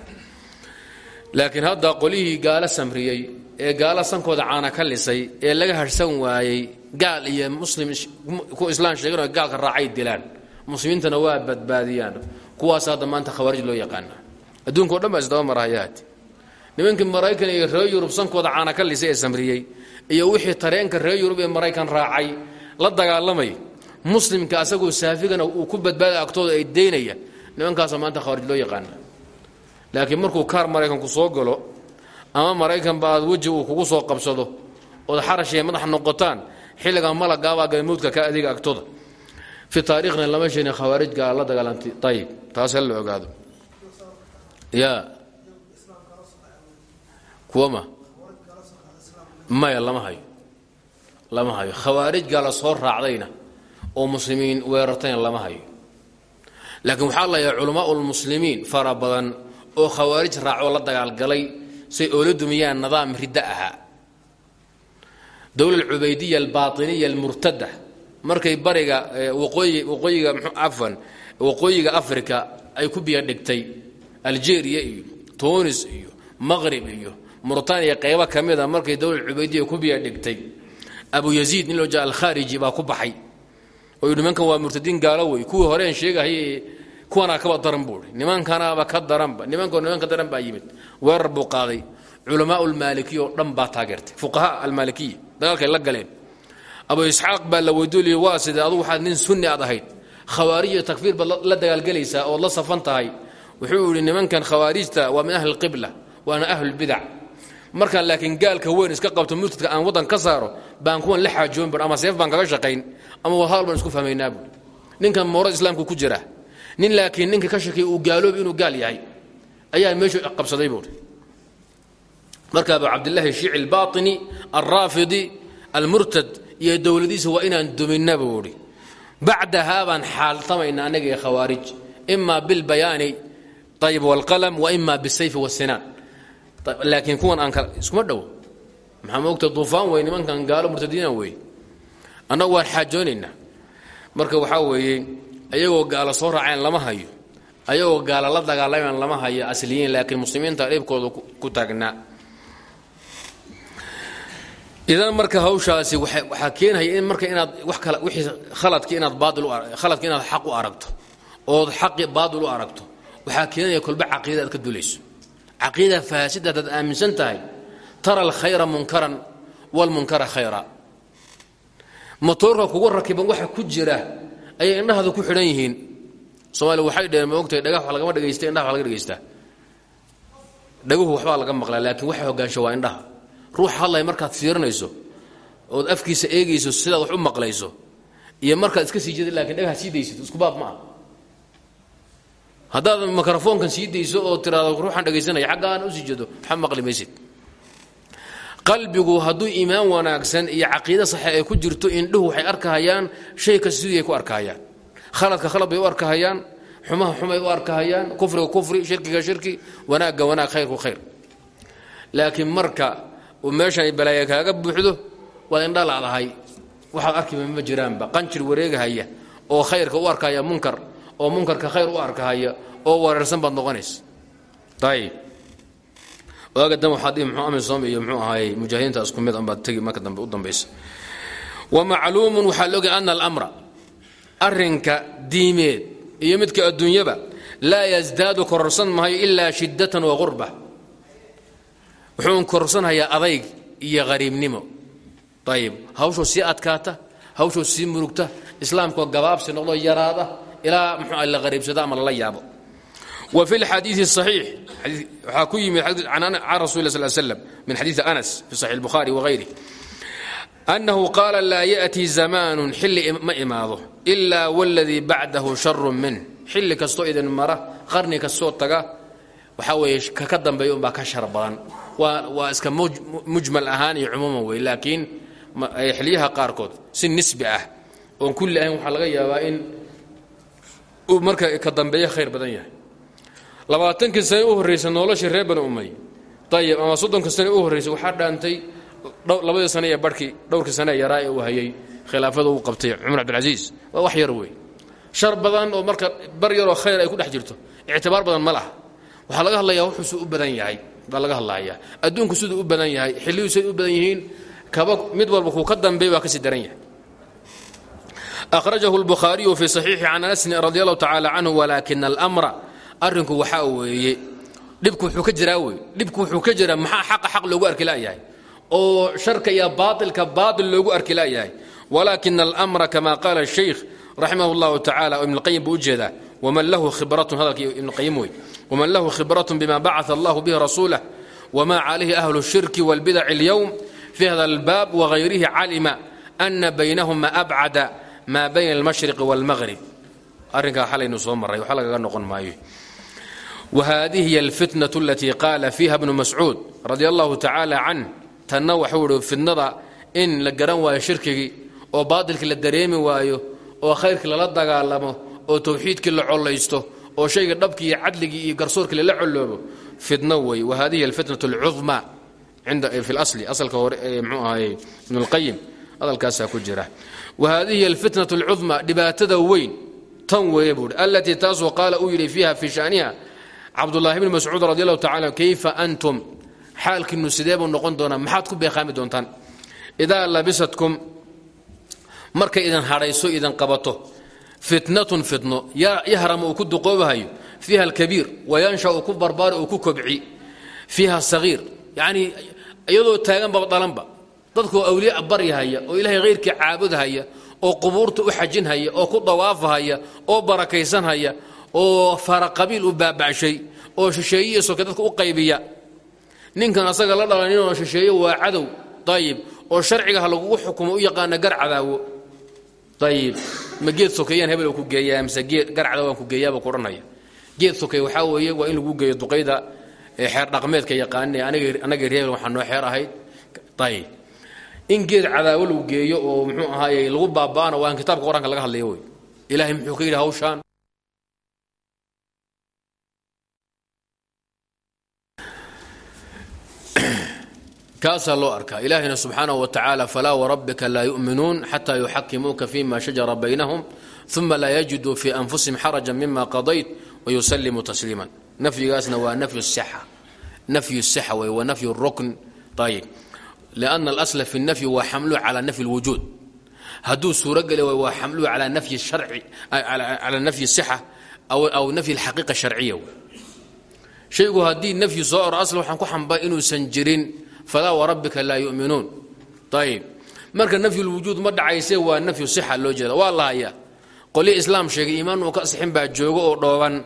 Laakiin hadda qolihii gaalo samriyey ee gaalo sankooda caana ka lisay ee laga harhsan waayey gaal iyo muslim ku islaan sheeganoo gaalka raacay dilaan. Muslimiintana waa badbaadiyaan. Kuwaas hadda khawaarij loo yaqaana adduunka o dhan baa isdaba marahayaati nimankii maraykan iyo reer yurub sankooda caana ka lisay ee samriyey iyo wixii tareenka reer yurub ee maraykan raacay la dagaalamay. Muslimka asagoo saafigana uu ku badbaada agtooda ay daynaya. Nimankaasa maanta khawaarij loo yaqaana laakiin markuu kaar maraykanku soo galo ama maraykanba aad weji uu kugu soo qabsado ood xarashiya madax noqotaan xilligaa malagaabaa galmuudka ka adiga agtooda. Fi taariikhna lama sheegin khawaarij gaala la dagaalantay ayib taas hal la ogaado. Ya. Kuwama maya lama hayo. Lama hayo. Khawaarij gaala soo raacdayna oo muslimiin weerartayna lama hayo. Laakiin waxaa layahay culamaau lmuslimiin fara badan oo khawaarij raacoo la dagaalgalay say oola dumiyaan nidaam riddo ahaa dowla cubaydiya albaatiniya almurtada markay bariga waqooyiga afan waqooyiga africa ay ku biya dhigtay. Algeria iyo tunis iyo maqrib iyo murtaniya qaybo ka mida markay dowla cubaydiya ku biya dhigtay. Abu yaziid nin loo jaa alkhaariji baa ku baxay. Oo nimankan waa murtadiin gaalo wey kuwii horeen sheegahay kuwanaa kaba daran buui nimankanaaba ka daranba nimanko niman ka daran baa yimid. Weerar buu qaaday. Culamaa lmaalikiya oo dhan baa taageertay. Fuqaha almaalikiya dagaalkay la galeen. Abu isxaaq baa la weydooliyey waa sidee adugu nin sunni aad ahayd. Khawaarij iyo takfiir baad la dagaalgelaysaa ood la safan wuxuu yidhi nimankan khawaarijta waa min ahli lqibla waana ahlulbidac markaan laakiin gaalka weyn iska qabto murtadka aan waddan ka saaro baan kuwan la xaajoon bar ama seef baan kaga shaqayn ama wadaal baan isku fahmaynaa buui ninkan moorad islaamku ku jira nin laakiin ninka ka shakiya uu gaaloobi inuu gaal yahay ayaa meeshu qabsaday buui marka abu cabdilaahi shiici albaatini alraafidi almurtad iyo dowladiisa waa inaan duminna buuhi bacdahaa baan xaaltamayna annaga khawaarij ima bilbayaani ayib walqalam wa ima wasinaan laakiin kuwan aan iskuma dhowo maxaa moogta duufaan wey nimankan gaalo murtadiina wey annagu waan xaajoonaynaa. Marka waxaa weeye ayagoo gaalo soo raaceen lama hayo. Ayagoo gaalo la dagaalamaan lama hayo asliyiin laakiin muslimiinta dhibkooda ku taagnaa idan marka hawshaasi waxaa keenaya in marka inaad wax kale wixii khaladki inaad baail khaladki inaad xaq u aragto ood xaqi baatil u aragto waxaa keenaya kolba caqiida aad ka dulayso caqiida faasida hadaad aaminsan tahay tara alkhayra munkaran walmunkara khayra. Motoorka kugu rakiban waxa ku jira ayay indhahaada ku xidhan yihiin. Soomaaliya waxay dheheen ma ogtahay dhagax wax lagama dhegaysta indhaha wax laga dhegaystaa dhaguhu waxbaa laga maqlaa laakiin waxa hogaansha waa indhaha. Ruuxa hadlaya markaad fiirinayso ood afkiisa eegayso sidaad wax u maqlayso iyo markaad iska sii jeeda lakiin dhagaha sii isku baab ma ah haddaad mikrofoonkan sii dayso oo tiraado ruuxaan dhegaysanaya xaggaan u sii jeedo waxba maqli maysid? Qalbigu hadduu iimaan wanaagsan iyo caqiide saxe ay ku jirto indhuhu waxay arkahayaan shay kasta sidii ay ku arkahayaan. Khaladka khalad bay u arkahayaan xumaha xumay u arkahayaan kufriga kufri shirkiga shirki wanaagga wanaag khayrku khayr. Laakiin marka uu meeshan balaaya kaaga buuxdo waad indha ladahay waxaad arkiba ma jiraanba qanjir wareegahaya oo khayrka u arkahaya munkar oo munkarka khayr u arkahaya oo wareersan baad noqonaysa ayib waaga dan waxaad muxuu amisom iyo muxuu ahaayey mujaahidiinta isku mid anbaad tegi marka dambe u dambaysa. Wa macluumun waxaa la ogay ana alamra arrinka diimeed iyo midka adduunyaba laa yasdaadu kororsan mahayo ilaa shiddatan wa qurba. Wuxuun kororsanhayaa adayg iyo qariibnimo. Ayib hawshoo sii adkaata hawshoo sii murugta islaamkoo gabaabsi noqdo yaraada ilaa muxuu la qariibsado ama lala yaabo wa fi lxadiidi saxiix waxaa ku yimid can rasul sl slam min xadiidi anas fi saxix الbukhari wغayri أنhu qaala laa yأtii zamaanu xilli ma imaado إila wاladii bacdahu sharu minh xilli kastoo idin mara qarni kastoo taga waxaa weeye kaka dambeeya unbaa ka shar badan waa iska mujmal ahaan iyo cumuuman wey laakiin xiliyaha qaarkood si nisbi ah oon kulli ahayn waxaa laga yaabaa in uu marka ka dambeeya khayr badan yahay. Labaatankii sane u horraysa noloshii reer bani umay ayib ama soddonka sane u horraysay waxaa dhaantay labadii sane ee barhkii dhowrkii sane yaraa ee uu hayay khilaafada uu qabtay cumar cabdilcasiis waa wax yar wey shar badan oo marka bar yaroo khayr ay ku dhex jirto ictibaar badan ma laha. Waxaa laga hadlayaa wuxuusuu u badan yahay baa laga hadlayaa. Adduunku siduu u badan yahay xilliyuusay u badan yihiin kaba mid walba kuu ka dambeey waa ka sii daran yahay akhrajahu lbukhaariyu fii saxiixi can anasin radi allahu tacaala canhu walaakina almra arrinku waxaa weeye dhibku wuxuu ka jiraa wey dhibku wuxuu ka jiraa maxaa xaqa xaq loogu arki la'yahay oo sharka iyo baailka baail loogu arki la'yahay walaakina almra kama qaala shaykh raximah اllahu tacala oo ibnاlqayim buu u jeedaa waman lahu khibratun hadalkii ibnqayim wey waman lahu khibratun bima bacaa allahu bihi rasuulah wma calayhi ahlu الshirki wاlbidac اlyowm fi hada اlbaab wغayrihi calima ana baynahuma abcada ma bayna اlmashriqi wاlmaqrib arrinkaa xalaynu soo maray waxa lagaga noqon maayo whadihi hiy alfitnaة alatii qaala fiiha bnu mascuud radi allahu tacaala canh tanna waxuu ihi fitnada in la garan waayo shirkigii oo baatilkii la dareemi waayo oo khayrkii lala dagaalamo oo towxiidkii la collaysto oo shayga dhabkii iyo cadligii iyo garsoorkii lala colloobo fitno wey wahadihi alfitnaة اlcudma fi lasli asalka hore ee mxuu ahaye ibn اlqayim hadalkaasaa ku jira wahadihi alfitnaة اlcudma dhibaatada weyn tan weeye buuhi alatii taasoo qaala uu yidhi fiiha fii shaniha cabdulaahi bni mascuud radi allahu tacala kayfa antum? Xaalkiinu sidee buu noqon doonaa maxaad ku beeqaami doontaan? Idaa labisatkum markay idin hadhayso idin qabato fitnatun fitno yahrama uu ku duqoobahayo fiiha alkabiir wayansha uu ku barbaari uu ku kobci fiiha sagiir. Yacnii iyadoo taaganba dhalanba dadkoo awliya baryahaya oo ilaahay hayrkii caabudhaya oo qubuurta u xajinhaya oo ku dawaafahaya oo barakaysanhaya oo fara u baaba'shay oo shisheeyihiiyo soke dadka u qaybiya. Ninkan asaga la dhalaninoo shisheeye waa cadow ayib oo sharciga ha lagugu xukumo u yaqaana gar cadaawo ayib ma geed hebel ku geeyaa mise gar cadaawaan ku geeyaaba kuodhanaya geed sokeeye waxaa weeye waa in lagu geeyo duqayda xeer dhaqmeedka yaqaanine anagii reebel waxaa noo xeer ahayd ayib in geed cadaawo lagu geeyo oo muxuu ahaaye lagu baaba'ana waa in kitaabka qur'aanka laga hadlaya wey ilaahay muxuu ka yidhi hawshaan kaasaa loo arkaa. Ilaahina subxaanaه wa tacaala falaa warabbika laa yu'minuun xataa yuxakimuuka fima shajara baynahum uma laa yajiduu fii anfusihim xaraja mima qadayt wayusallimuu tasliima nafyigaasna waa nafyu sixa. Nafyu sixa wey wa nafyu rukn. Ayib lianna alasla fi nafyi waa xamluhu calaa nafyi اlwujuud hadduu suurogeli waay waa xamluhu calaa nafyi sharci calaa nafyi sixa aw nafyi alxaqiiqa sharciya shaygu haddii nafyi soo oro asla waxaan ku xambaa inuusan jirin falaa warabbika laa yu'minuun ayib marka nafyulwujuud ma dhacayse waa nafyu sixa loo jeeda waa la hayaa qolyo islaam sheegay iimaan uu ka asixin baa joogo oo dhooban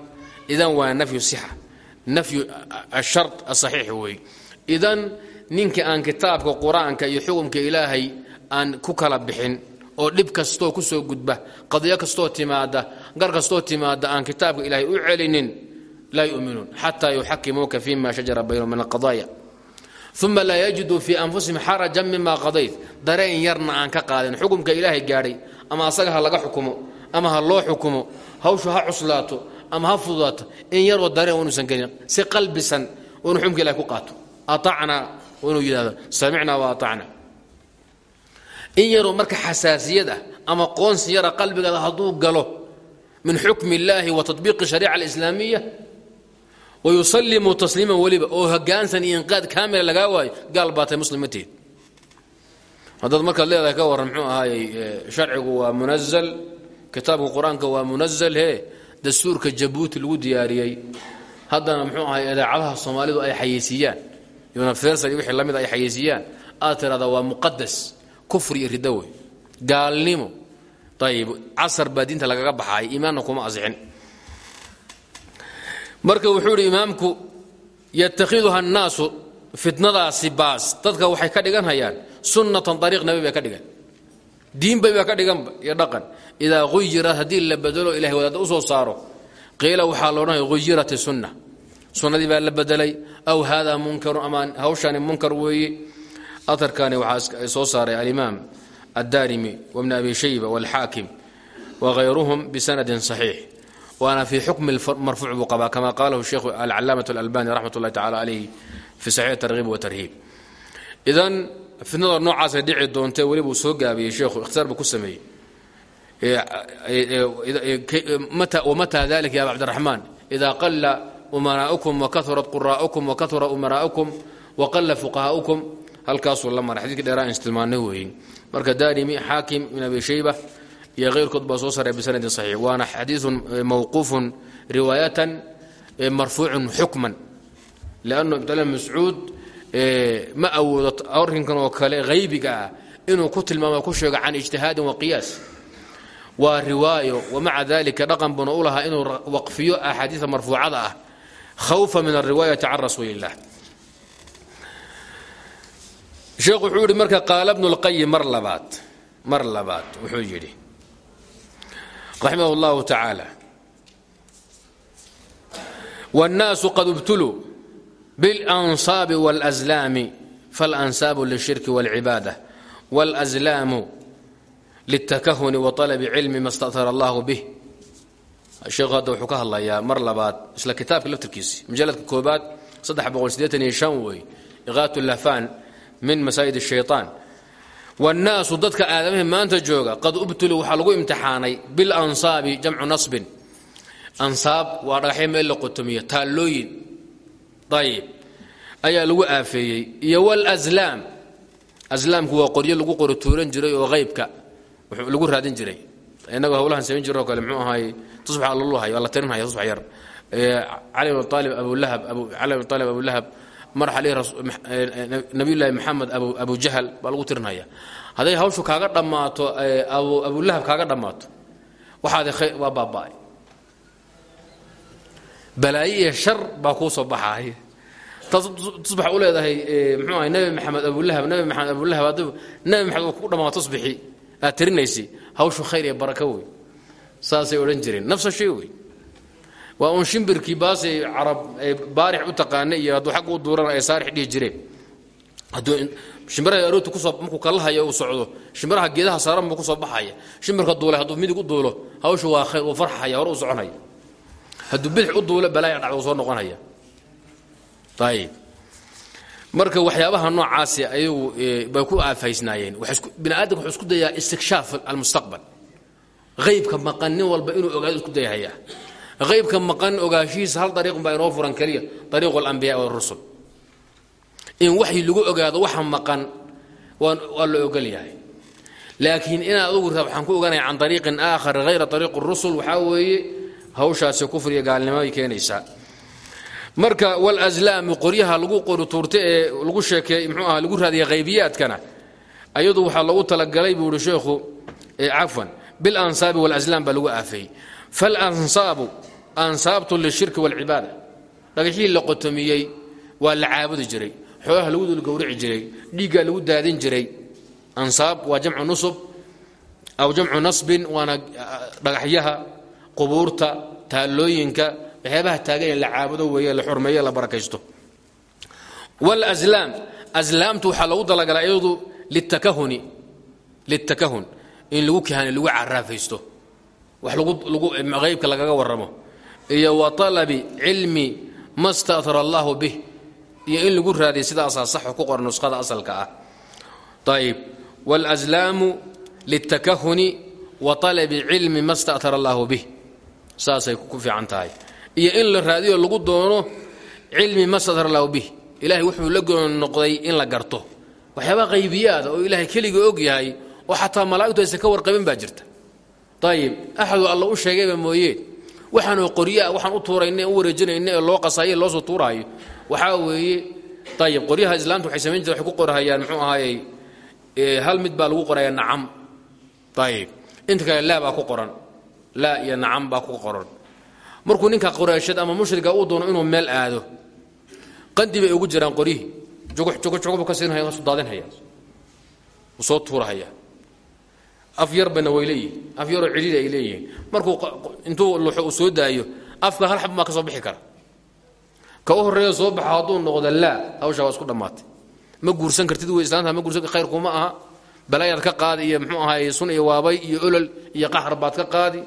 idan waa nafyu sixa nafyu ashar asaxiix weey idan ninka aan kitaabka qur'aanka iyo xukumka ilaahay aan ku kala bixin oo dhib kastoo ku soo gudba qadiyo kastoo timaada gar kastoo timaada aan kitaabka ilaahay u celinin laa yuminuun xataa yuxakimuuka fima shajara baynahum min alqadaaya uma laa yajiduu fii anfusihim xarajan mima qadayt dareen yarna aan ka qaadin xukumka ilaahay gaadhay ama asaga ha laga xukumo ama ha loo xukumo hawshu ha cuslaato ama ha fududaato in yaroo dareen inuusan gelin si qalbisan inuu xukumka ilahay ku qaato. Aacnaa inuu yidhahdo samicnaa wa aacna in yaroo marka xasaasiyad ah ama qoonsi yara qalbigaada hadduu galo min xukmi illaahi wa tabiiqi shariica alislaamiya wa yusallimu tasliiman weliba oo hogaansan iyo inqaad kaamila lagaa waayo gaal baatay muslimateed haddaad markaad leedahay ka warran mxuu ahaayey sharcigu waa munazal kitaabka qur'aanka waa munazal he dastuurka jabuuti lagu diyaariyey. Haddana mxuu ahay idaacadaha soomaalidu ay xayeysiiyaan universal iyo wixii la mid ay xayeysiiyaan. Aad waa muqadas kufri iyo riddo wey. Gaalnimo. Ayib casar baa diinta kuma asixin. Marka wuxuu idhi imaamku yatakhiduha annaasu fitnadaasi baas. Dadka waxay ka dhigan hayaan sunnatan ariiq nabi ka dhigan. Diinbay baa ka dhiganba iyo dhaqan. Idaa huyirad haddii la bedelo ilahay wadaadda u saaro. Qiila waxaa loodhanaya huyirat sunna sunnadii baa la bedelay aw hada munkaru ama hawshani munkar weeye aarkani waxaa soo saaray alimaam addarimi wbn abi shayba wاlxaakim wغayruhum bisanadin صaxiix waana fii xukmi marfuuc buu qabaa kama qalahu sheikhu alcalaamaة اlalbani raxmat اllahi tacala alayh fi saxiix tarhiib watarhiib idan fitnada noocaasay dhici doontee weliba uu soo gaabiyey sheekhu ikhtisaar buu ku sameeyey wmataa dalika ya aba cabdiraxmaan ida qala umanaa'ukum wakahurat quraa'ukum wakahura umanaa'ukum waqala fuqahaa'ukum halkaasuu la maray. Xadidkii dheeraan istilmaanay weeye marka daarimi xaakim ibn abi shayba iyo keyrkood baa soo saaray bisanadin saxiix. Waana xadiidun mawquufun riwaayatan marfuucun xukman. Liannu ibdallah mascuud ma awoodo arrinkan oo kale haybiga ah inuu ku tilmaamo ku sheego can ijtihaadin wa qiyaas. Waa riwaayo wamaca dalika dhaqan buna u lahaa inuu waqfiyo axaadiida marfuucada ah khawfa min alriwaayati can rasuuli illah sheekh wuxuu yidhi marka qaala bnu lqayim mar labaad mar labaad wuxuu yidhi raximah اllahu tacaala wاnnaasu qad ibtuluu biاlansaabi wاlأslaami faalansaabu lلshirki wاlcibaada wاlأslaamu liلtakahuni waطalabi cilmi ma staأhara allahu bih sheekhu hadda wuxuu ka hadlayaa mar labaad isla kitaabka laftirkiisi majaladka koobaad wey iqaat lahfan min masaa'id shayطaan wاnnaasu dadka aadamihii maanta jooga qad ubtuluu waxaa lagu imtixaanay bilansaabi jamcu nasbin. Ansaab waa dhagaxyo meel la qotomiyo taallooyin. Ayib ayaa lagu aafeeyey. Iyo wlslaam aslaamku waa qoryo lagu qori tuuran jiray oo aybka lagu raadin jiray. Inagoo hawlahan samayn jiro o kale mxuu ahaay tusbax alluluhay waa la tirinhaya tusbax yar. Cali bn aalib abulahab cali bn aalib abulahab mar nabiyulaahi maxamed abu jahl baa lagu tirinhaya hadday hawshu kaaga dhammaato abulahab kaaga dhammaato waxaad waa baaba'ay. Balaayo iyo shar baa kuu soo baxaay tusbax u leedahay mxuu ahay nabi maxamed abulahab nabi maxamed abulahab nabi maxamed ku dhammaato tusbixii aad tirinaysay hawshu khayr iyo barako wey saasay odhan jireen. Nafsa shay wey waa uun shimbirkii baasay carab baarix u taqaana iyo hadduu xagga u duurana ay saarix dhihi jireen. Hadduu shimbiraha aroorta ku soo markuu kalahayo uu socdo shimbiraha geedaha saaran buu ku soo baxaya. Shimbirka duulay hadduu midig u duulo hawshu waa khayr uu farxaya hore u soconaya. Hadduu bidix u duulo balaaya dhacdo soo noqonaya. Ayib marka waxyaabaha noocaasi ayagu bay ku aafaysnaayeen. Bini aadamka wuxuu isku dayaa istikshaaf almustaqbal haybka maqan nin walba inuu ogaado isku dayahaya haybka maqan ogaashihiisa hal dariiqun baa inoo furan keliya dariiqu alambiyaa warusul in waxyi lagu ogaado waxa maqan waa la ogol yahay. Laakiin inaad adugu waxaan ku oganaya can ariiqin aakhar hayra ariiq rusul waxaa weeye hawshaasi kufriga gaalnimoay keenaysaa. Marka walaslaamu qoryaha lagu qori tuurta ee lagu sheekeey mxuu aha lagu raadiya haybiyaadkana ayadu waxaa loogu talagalay buu ihi sheekhu cafwan bilansaabi walaslaam baa lagu aafeeyey falansaabu ansaabtu lishirki wاlcibaada dhagaxihii la qotomiyey waa la caabudi jiray xoolaha lagu dul gowrici jiray dhiiggaa lagu daadin jiray ansaab waa jamcu nusub aw jamcu nasbin waana dhagaxyaha qubuurta taallooyinka waxyaabaha taagan la caabudo weeye la xurmeeye la barakaysto wاlslaam aslaamtu waxaa loogu dalagalaa litakahuni litakahun in lagu kahane lagu caraafaysto wax lagulaguqaybka lagaga warramo. Iyo wa talabi cilmi ma sta'hara allaahu bih. Iyo in lagu raadiya sidaasaa saxo ku qoran nusqada asalka ah. Ayb wاlazlaamu litakahuni wa talabi cilmi ma sta'hara bih. Saasay ku fiican tahay. Iyo in la raadiyo lagu doono cilmi ma allahu bih. Ilaahay wuxuu la goon noqday in la garto. Waxyaabaa qaybiyaada oo ilaahay keligii og yahay oo xataa malaa'igtu aysan ka warqabin baa jirta. Ayib axadu alla u sheegayba mooyee waxaanoo qoryaa waxaan u tuurayne u wareejinayne ee loo qasaayey loosoo tuuraayo. Waxaa weeye ayib qoryaha islaamta waxay samayn jirta waxay ku qorahayaan muxuu ahaayey hal mid baa lagu qorayaa nacam. Ayib inta kale laa baa ku qoran. Laa iyo nacam baa ku qoran. Markuu ninka qoreeshad ama mushriga uu doono inuu meel aado qandi bay ugu jiraan qoryihii jugujugujugubu ka siinhaya su daadinhaya soo tuurahaya af yarbana way leeyihiin af yaroo cidhiiri ay leeyihiin. Markuu intuu luxo uu soo daayo afka hal xab maa ka soo bixi kara. Ka u horreeya soo baxa hadduu noqdo laa hawshaa waa isku dhammaatay. Ma guursan kartid wey islaanta ma guursan khayr kuma aha. Balaayaad ka qaadi iyo muxuu ahaay sun iyo waabay iyo olol iyo qaxar baad ka qaadi.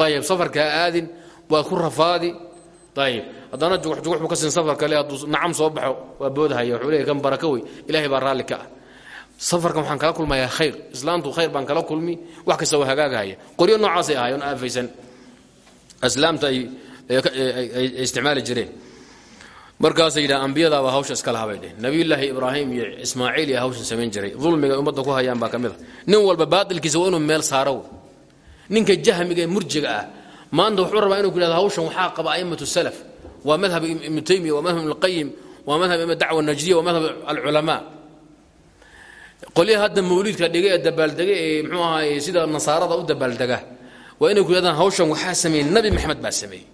Ayib safarkaa aadin waad ku rafaadi. Ayib haddana juguxjugux buu ka siin safar kale hadduu nacam soo baxo waa boodahaya wuxuu leeyahy kan baraka wey ilaahay baa raalli ka ah safarkan waxaan kala kulmayaa khayr. Islaamtu khayr baan kala kulmi. Wax kasta waa hagaagahaya. Qoryo noocaasay ahaayeen aafaysan aslaamta ay isticmaali jireen. Markaasay yidhaha ambiyadaabaa hawsha iska lahabay dheh ibraahim iyo ismaaciil iyo hawshan samayn jiray. Dulmiga ummadda ku hayaan baa ka a. Nin walba baatilkiisa waa inuu meel saaro. Ninka jahmiga murjiga ah maanta wuxuu rabaa inu ku hawshan waxaa qaba a'immatu salaf. Waa madhab ibnu taymiya waa madhab ibnuqayim waa madhab dacwa najdiya waa madhab alculamaa qolyaha hadda mawliidka dhiga ee dabaaldega ee mxuu ahaay sida nasaarada u dabaaldega waa inay ku yhahdaan hawshan waxaa sameeyey nabi maxamed baa sameeyey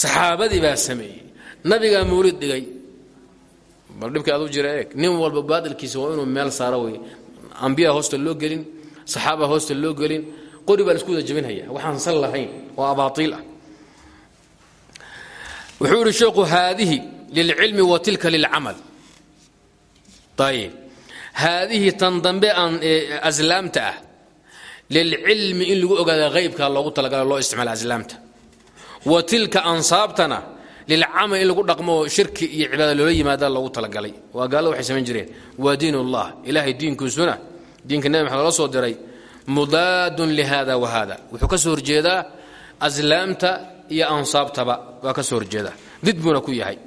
saxaabadii baa sameeyey nabigaa mawlid dhigay. Bal dhibka adu jira eeg nin walba baadilkiisa waa inuu meel saaro wey ambiyaa hoosta loo gelin saxaaba hoosta loo gelin qori baa la isku wada jebinhaya waxaan sal lahayn oo abaaiil ah. Wuxuu idhi sheekhu haadihi lilcilmi wa tilka lilcamal. Ayib haadihi tan dambe aan aslaamta ah lilcilmi in lagu ogaada haybka loogu talagala loo isticmaala aslaamta. Wa tilka ansaabtana lilcamal in lagu dhaqmo shirki iyo cibaada loola yimaada loogu talagalay. Waa gaalada waxay samayn jireen. Waa diin ullah ilaahay diinkiisuna diinka nebi soo diray mudaadun lihada wa hada wuxuu ka soo horjeedaa aslaamta iyo ansaabtaba waa ka soo horjeedaa. Did ku yahay.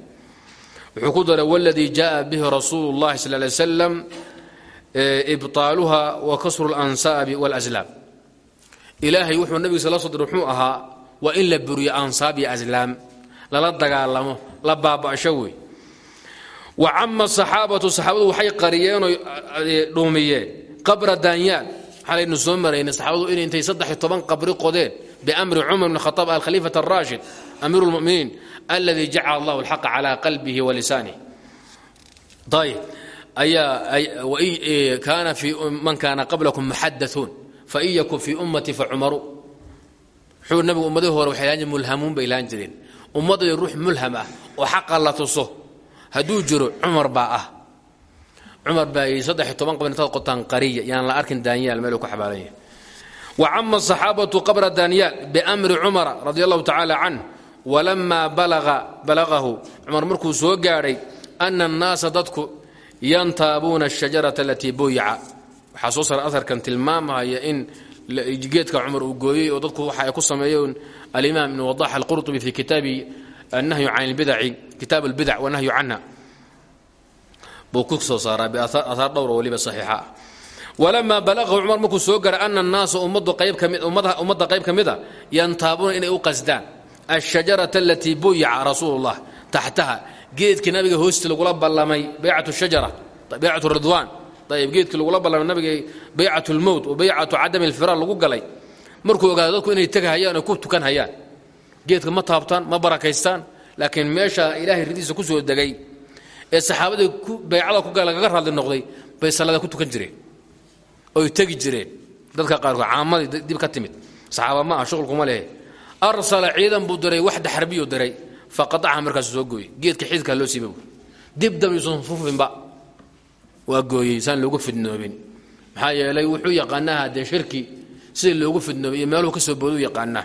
Wuxuu ku daray wladii jaءa bihi rasuulu اllahi sal lay ibaaluha wa kasru ansaabi wlslaam ilaahay wuxuu nabigiisa la soo diray muxuu ahaa waa in la buriyo ansaab iyo aslaam lala dagaalamo la baaba'sho wey wa cama saxaabatu saxaabadu waxay qariyeenoo dhuumiyeen. Qabra daanyaal xalaynu soo maraynay saxaabadu inay intay saddex iyo toban qabri qodeen biamri cumar bn khaaab alkhaliifat araashid amiiru lmuminiin aladii jacala allahu alxaqa calaa qalbihi wa lisaanihi. Ayb kaana fi man kaana qablakum muxadauun fain yakun fii ummati facumaru wuxuu nabigu ummadihii hore waxay lahan mulhamuun bay lahan jireen. Ummadday ruux mulham ah oo xaqa la tuso hadduu jiro cumar baa ah. Cumar baa yidhi saddex iyo toban qabl intaad qotaan qariya yaan la arkin daanyaal meel uu ka xabaalan yahay. Wa cama asaxaabatu qabra daanyaal biamri cumara radi allahu tacaala canh walamaa balagahu cumar markuu soo gaadhay ana annaasa dadku yantaabuuna ashajarata alatii buyica waxaa soo sara aharkan tilmaamaya in geedka cumar uu gooyey oo dadku waxa ay ku sameeyeen alimaam ibn wadax alqurطubi fi kitaabi annahyu can اlbidaci kitaab اlbidac wanahyu canha buu ku soo saaraa biaahaar dhowra waliba saxiixa ah walamaa balaqahu cumar markuu soo garay ana annaasa ummadda qayb ka mida yantaabuuna inay u qasdaan ashajarata alatii buyica rasuulu اllah taxtaha geedkii nabiga hoosti lagula ballamay baycat shajara baycat ridwaan. Ayb geedkii lagula ballamay nabiga baycat lmowt oo baycatu cadami alfiraar lagu galay. Markuu ogaado dadku inay tegahayaan oo ku tukan hayaan geedka ma taabtaan ma barakaystaan laakiin meesha ilaahay ridiisa ku soo degay ee saxaabadii baycada ku lagaga radli noqday bay sallada ku tukan jireen. Oy tegi jireen. Dadka qaarkood caamadii dib ka timid. Saxaaba ma ah shuqulkuma lehe. Arsala ciidan buu diray waxda xarbiyuu diray faqaaca markaasu soo gooyey. Geedka xididkaa loo siiba dib dam yuusan fufinba waa gooyey saan loogu fidnoobin. Maxaa yeelay wuxuu yaqaanaha dee shirki sida loogu fidnoobay iyo meeluhu ka soo booduu yaqaanaa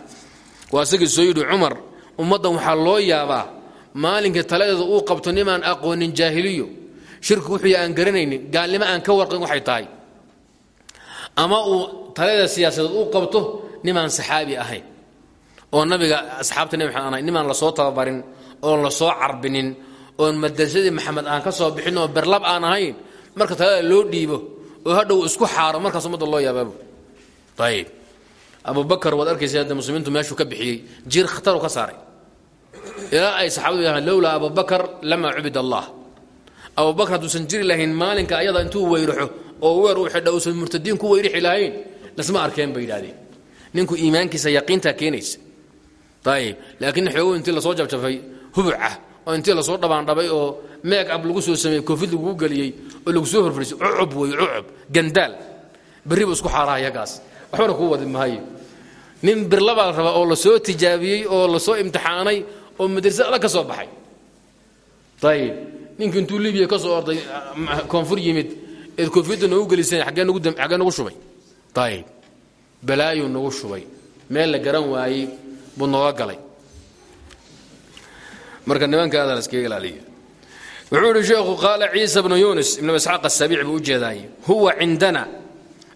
waa isagii soo yidhi cumar ummaddan waxaa loo yaabaa maalinkii taladeeda uu qabto nimaan aqoonin jaahiliyo. Shirki wuxuu aan garanaynin gaalnimo aan ka warqin waxay tahay. Ama uu taladeeda siyaasadeed uu qabto nimaan saxaabi ahayn oo nabiga asxaabta nebi maxamed ahayn nimaan la soo tababarin oon la soo carbinin oon madrasadii maxamed aan ka soo bixin oo berlab aan ahayn marka talada loo dhiibo oo hadhow isku xaaro markaas ummadda loo yaabaabu ayib abubakar waad arkaysa hadda muslimiintu meeshuu ka bixiyey jiir khataru ka saaray. Ilaa ay saxaabadu yahaan lowlaa abubakar lamaa cubid allah abubakar hadduusan jiri lahayn maalinka ayada intuu weyraxo oo weer uu xidha uusan murtadiin ku weyrixi lahayn lasma arkeen bay yidhahdeen ninku iimaankiisa yaqiintaa keenaysa ayib laakiin xoogo intii la soo jabjabay hubucah oo intii la soo dhabaandhabay oo meeg ab lagu soo sameeyey koofid laguu geliyey oo lagu soo horfariisay cucub wey cucub. Gandaal. Berri buu isku xaaraha yagaas. Waxbana kuu wadi maayo nin birlabaa raba oo la soo tijaabiyey oo la soo imtixaanay oo madrasa adag ka soo baxay. Ayib ninki intuu libiya ka soo orday koonfur yimid eed koofiyadda noogu geliseen aggee nagu shubay. Ayib balaayuu nagu shubay. Meel la garan waayey buu nooga galay. Marka nimanka adan iskaga ilaaliya wuxuu ihi sheekhu qaala ciisa bnu yunis ibnu isxaaq asabiic buu u jeedaay huwa cindana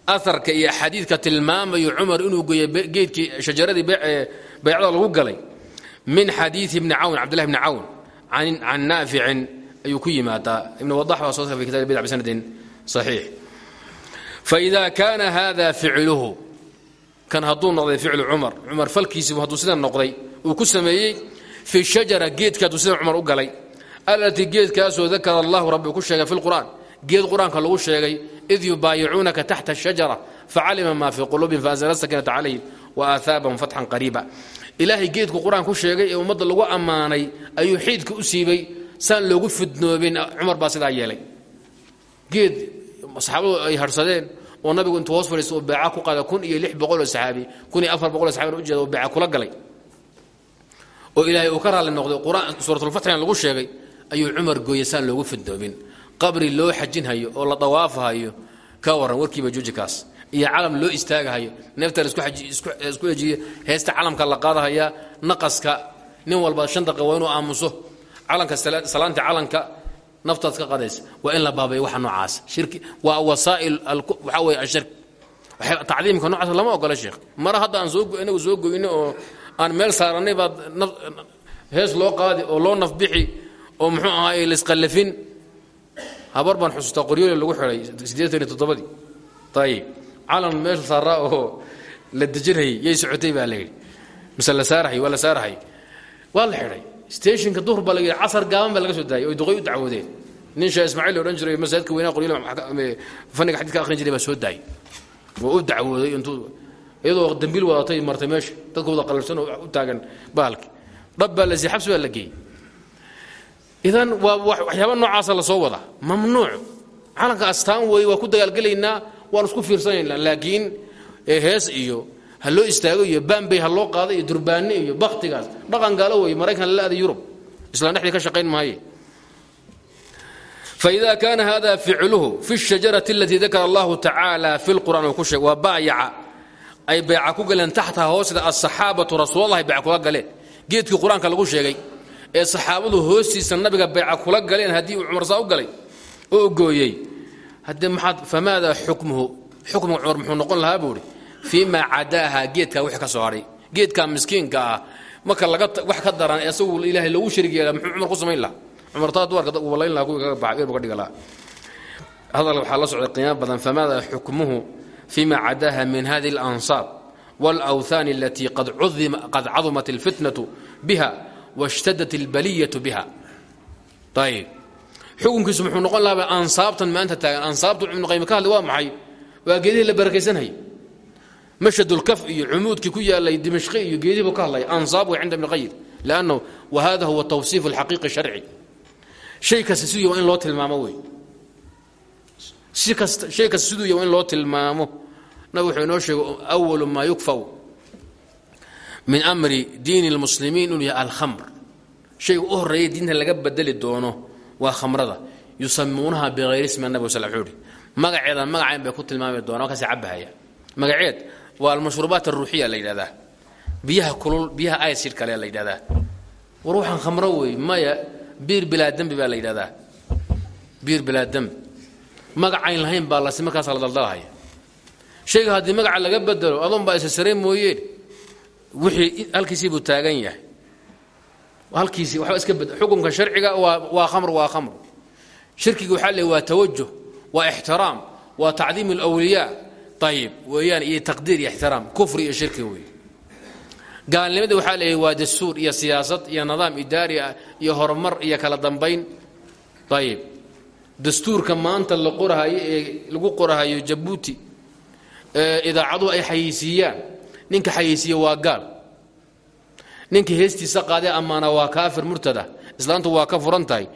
aarka iyo xadiidka tilmaamayo cumar inuu geeyo geedkii shajaradii baycda lagu galay min xadiii bni cawn cabdillahi bni cawn can naaficin ayuu ku yimaadaa. Ibn wadax baa soo fi kitab bidc bisanadin saxiix. Faida kaana hada ficluhu kan hadduu noqday ficlu cumar. Cumar falkiisiibu hadduu sidan noqday uu ku sameeyey fi shajara geedka hadduu sidan cumar u galay. Allatii geedkaasoo dakara allahu rabbi ku sheegay fi lqur'aan geed qur'aanka lagu sheegay id yubaayicuunaka taxta ashajara facalima maa fii quluubihim faanzala sakinata wa aahaabahum fatxan qariiba. Ilaahay geedku qur'aan ku sheegay ee ummadda lagu ammaanay ayuu xiidka u siibay saan loogu fidnoobin. Cumar baa sidaa yeelay. Geed saxaabadu ay harsadeen oo nabigu intuu hoos fadhiista oo beeca ku qaada kun iyo lix boqoloo saxaabi kun iyo afar boqoloo saxabi ujeeda oo kula galay. Oo ilaahay uu ka raalli noqday qur'aan suuratulfatxina lagu sheegay ayuu cumar gooyey saan loogu fidnoobin qabri loo xajinhayo oo la dawaafahayo ka waran warkiiba juujikaas iyo calam loo istaagahayo neefta la isku ejiye heesta calamka la qaadahaya naqaska nin walba shan daqiiqa waa inuu aamuso calanka salaanta calanka naftaad ka qadaysa. Waa in la baabayo waxa noocaas. Shirki waa wasaa'il waxaa weeye ashirk tacdiimka noocaas lama ogola sheekh mara hadda aan soo inagu soo goyno oo aan meel saarannay baad hees loo qaadi oo loo nafbixi oo muxuu ahaay laisqallafin habar baan xusuustaa qoryoole lagu xidhay siddeetan iyo toddobadii. Ayib calan meesha saaraa oo la dejinayay yay socotay baa layidhi mise la saarahay waa la saarahay. Waa la xidhay stationka baa laga yidhi casar gaaban baa laga soo daayay. Oy duqoy u dacwoodeen. Nin sheekh ismaaciil la odhan jiray masaajidka weynaha qoryole fanniga xadiidka akhrin jiray baa soo daayay. Oo u dacwooday intuu iyadoo dambiil wadatay martay meesha dadka wada qalabsan oo u taagan bahalki dhab baa la siiyey xabsi baa la geeyey idan waa waxyaaba noocaasa la soo wadaa mamnuuc. Calanka astaan weeye waa ku dagaalgelaynaa waan isku fiirsanaynaa. Laakiin hees iyo ha loo istaago iyo bambay ha loo qaado iyo durbaane iyo baktigaas dhaqan gaalo weeye maraykan la aada yurub. Islaan dhexdii ka shaqayn maaye. Faida kaana hada ficluhu fi shajarati alatii dakara allahu tacaala fi lqur'an uu ku sheeg waa baayaca. Ay beeca ku galeen taxtaha hoosda asaxaabatu rasuulallahi beeca kula galeen. Geedkii qur'aanka lagu sheegay ee saxaabadu hoostiisa nabiga beeca kula galeen haddii uu cumar saa u galay oo gooyey haddee famaada xukmuhu? Xukmuga cumar muxuu noqon lahaa buu ihi fii maa cadaaha geedkaa wix ka soo hadhay geedkaa miskiinka ah marka laga wax ka daran ee asagu ilaahay lagu sharig yeela muxuu cumar ku samayn lahaa cumar taa duwarka walayn lahaa kuwii kaga baxay erbu ka dhiga lahaa hadal waxaa la socday qiimo badan famaada xukmuhu fima cadaaha min hadihi اlansaab wاlأwthan alatii qad cadumat اlfitnaة biha wاshtadat اlbaliyة biha ayb xukunkiisu muxuu noqon lahaa ansaabtan maanta taagan ansaabtu ibnu qayim ka hadlay waa maxay waa geedihii la barakaysanayay mashadulkaf iyo cumuudkii ku yaalay dimashqi iyo geedihii buu ka hadlaya ansaab way cinda ibni qayim lannahu wa hada huwa tawsiif alxaqiiqi sharci. Shay kasta siduu in loo tilmaamo wey. Shay kasta siduu yahay in loo tilmaamo. Nabig wuxuu inoo sheegay awalu maa yukfaw min amri diini اlmuslimiin inuu yahay alkhamr. Shayga u horreeya diinta laga bedeli doono waa khamrada. Yusamuunaha bihayri ismi nabig sal uhi magaceeda magacayn bay ku tilmaami doonaa kasi cabahaya magaceed waa almashruubaat aruuxiya la yidhahdaa biyaha kulul biyaha aysid kale la yidhahdaa war waxaan khamro wey maya biir bilaa dembi baa la yidhahdaa biir bilaa dembi magacayn lahayn baa lasi markaasa la daldalahaya. Shayga haddii magaca laga bedelo adoon baa isa mooyeen. Wixii halkiisii buu taagan yahay. Halkiisii waxba iska bed xukunka sharciga waa waa khamr waa khamr shirkiga waxaa leey waa tawajuh waa ixtiraam waa tacdiim alawliyaa ayib weeyaan iyo taqdiir iyo ixtiraam kufri iyo shirki wey gaalnimada waxaa leeyahy waa dastuur iyo siyaasad iyo nidaam idaari ah iyo horumar iyo kala dambayn ayib dastuurka maanta la qorahayo ee lagu qorahayo jabuuti ee idaacaduhu ay xayeysiiyaan ninka xayeysiiya waa gaal ninka heestiisa qaadee ammaana waa kaafir murtada islaantu waa ka furan tahay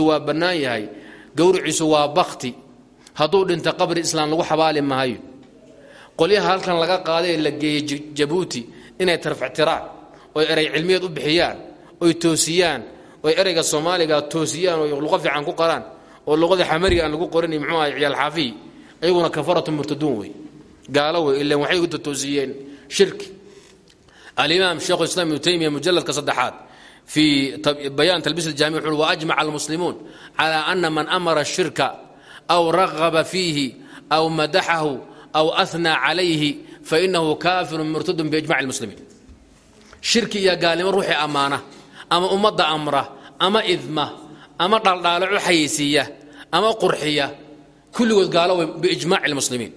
waa bannaan yahay gowriciisu waa bakti hadduu dhinta qabri islaam lagu xabaali maayo qolyaha halkan laga qaaday la geeyey jabuuti inay tarfictiraan oy erey cilmiyeed u bixiyaan oy toosiyaan oy ereyga soomaaliga toosiyaan oy luqo fiican ku qaraan oo luqada xamariga aan lagu qorin muxuu ahay ciyaal xaafiy ayaguna kafaratu murtaduun wey gaalo wey waxay u toosiyeen shirki. Alimaam sheekhu islam ibnu taymiya mujaladka saddexaad fii bayaan talbiis aljami wuxu ui waajmaca almuslimuun calaa ana man amara shirka aw ragaba fiihi aw madaxahu aw ahnaa calayhi fainahu kaafirun murtadun biijmaci lmuslimiin shirki iyo gaalnimo ruuxii ammaana ama ummadda amra ama idma ama dhaldhaalaco xayeysiiya ama qurxiya kulligood gaalo wey biijmaaci lmuslimiin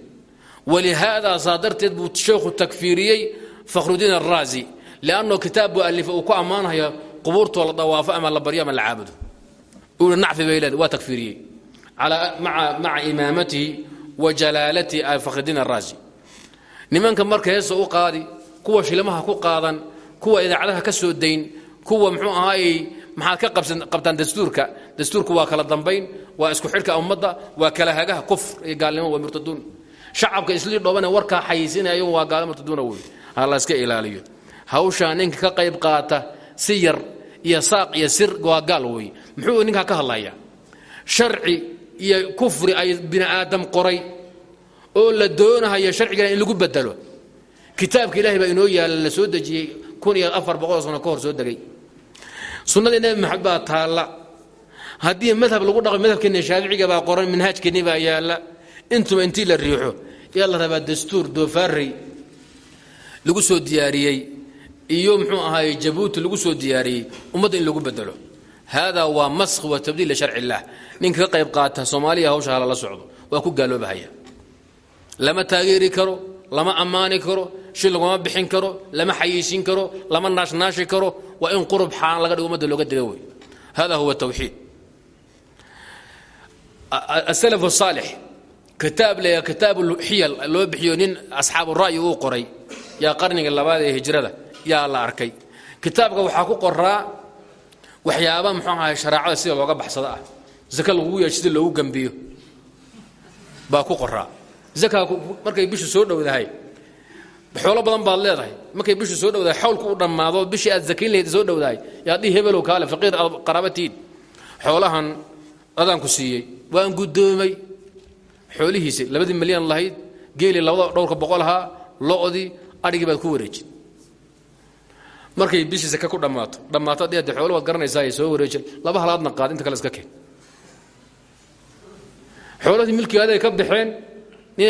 walihaada saa darteed buu sheekhu takfiiriyey fakhrudiin araazi liannao kitaab buu alifa uu ku ammaanhayo qubuurtoo la dawaafo ama la baryo ama la caabudo. Nacfi bay waa takfiiriyey. Maca imaamatihi wa jalaalatihi fakhrudiin araazi nimanka marka heesa u qaadi kuwa shilimaha ku qaadan kuwa idaacadaha ka soo dayn kuwa muxuu ahaayey maxaad ka qabtaan dastuurka? Dastuurku waa kala dambayn waa isku xidhka ummadda waa kala hagaha kufr iyo gaalnimo waa murtaduun. Shacabka islii dhoobane warkaa xayeysinaya waa gaalo murtaduuna wey ha la iska ilaaliyo. Hawshaa ninka ka qayb qaata si yar iyo saaq iyo sir waa gaal wey muxuu ninkaa ka hadlayaa? Sharci iyo kufri ay bini aadam qoray oo la doonahayo sharcigan in lagu bedelo. Kitaabka ilahay baa inoo yaalla la soo dejiyey kun iyo afar boqol sano ka hor soo degay. Sunnadii nebi maxamed baa taalla. Haddii madhab lagu dhaqo madhabkeenna shaaficiga baa qoran manhaajkeenni baa yaalla. Intuba intii la riixo yaa rabaa dastuur doofaarey lagu soo diyaariyey iyo muxuu ahaay jabuuti lagu soo diyaariyey ummadda in lagu bedelo. Haadaa waa maskh wa tabdiil lisharci ninka ka qayb qaata soomaaliya hawsha halala socdo. Waa ku gaaloobahaya lama taageeri karo lama ammaani karo shi laguma bixin karo lama xayeysiin karo lama naashnaashi karo. Waa in qurub xaan laga dhigo ummadda looga dega wey. Hada huwa tawxiid. Asalaf saalix kitaab le kitaab xiyal loo bixiyo nin asxaabu ra'yi uu qoray yaa qarniga labaad ee hijrada yaa la arkay. Kitaabka waxaa ku qoraa waxyaaba muxuu ahay shareecada sida looga baxsado ah zaka lagugu yeesho sida loogu gambiyo. Baa ku qoraa. Zaka markay bishu soo dhowdahay xoolo badan baad leedahay. Markay bishu soo dhowdahay xawlku u dhammaado bishii aad zakayn lahayd soo dhowdahay yaa dhihi hebelow kaale faqiir aad qaraabatiin xoolahan adaanku siiyey waan guddoomay. Xoolihiisi labadii milyan lahayd geeli labada dhowrka boqol ahaa lo-dii baad ku wareejin. Markay bishii saka ku dhammaato dhammaato dheede xoolo waad garanaysaa soo wareejin. Laba halaadna qaad inta kale iska keen xooladii milkigaada ay ka baxeen nin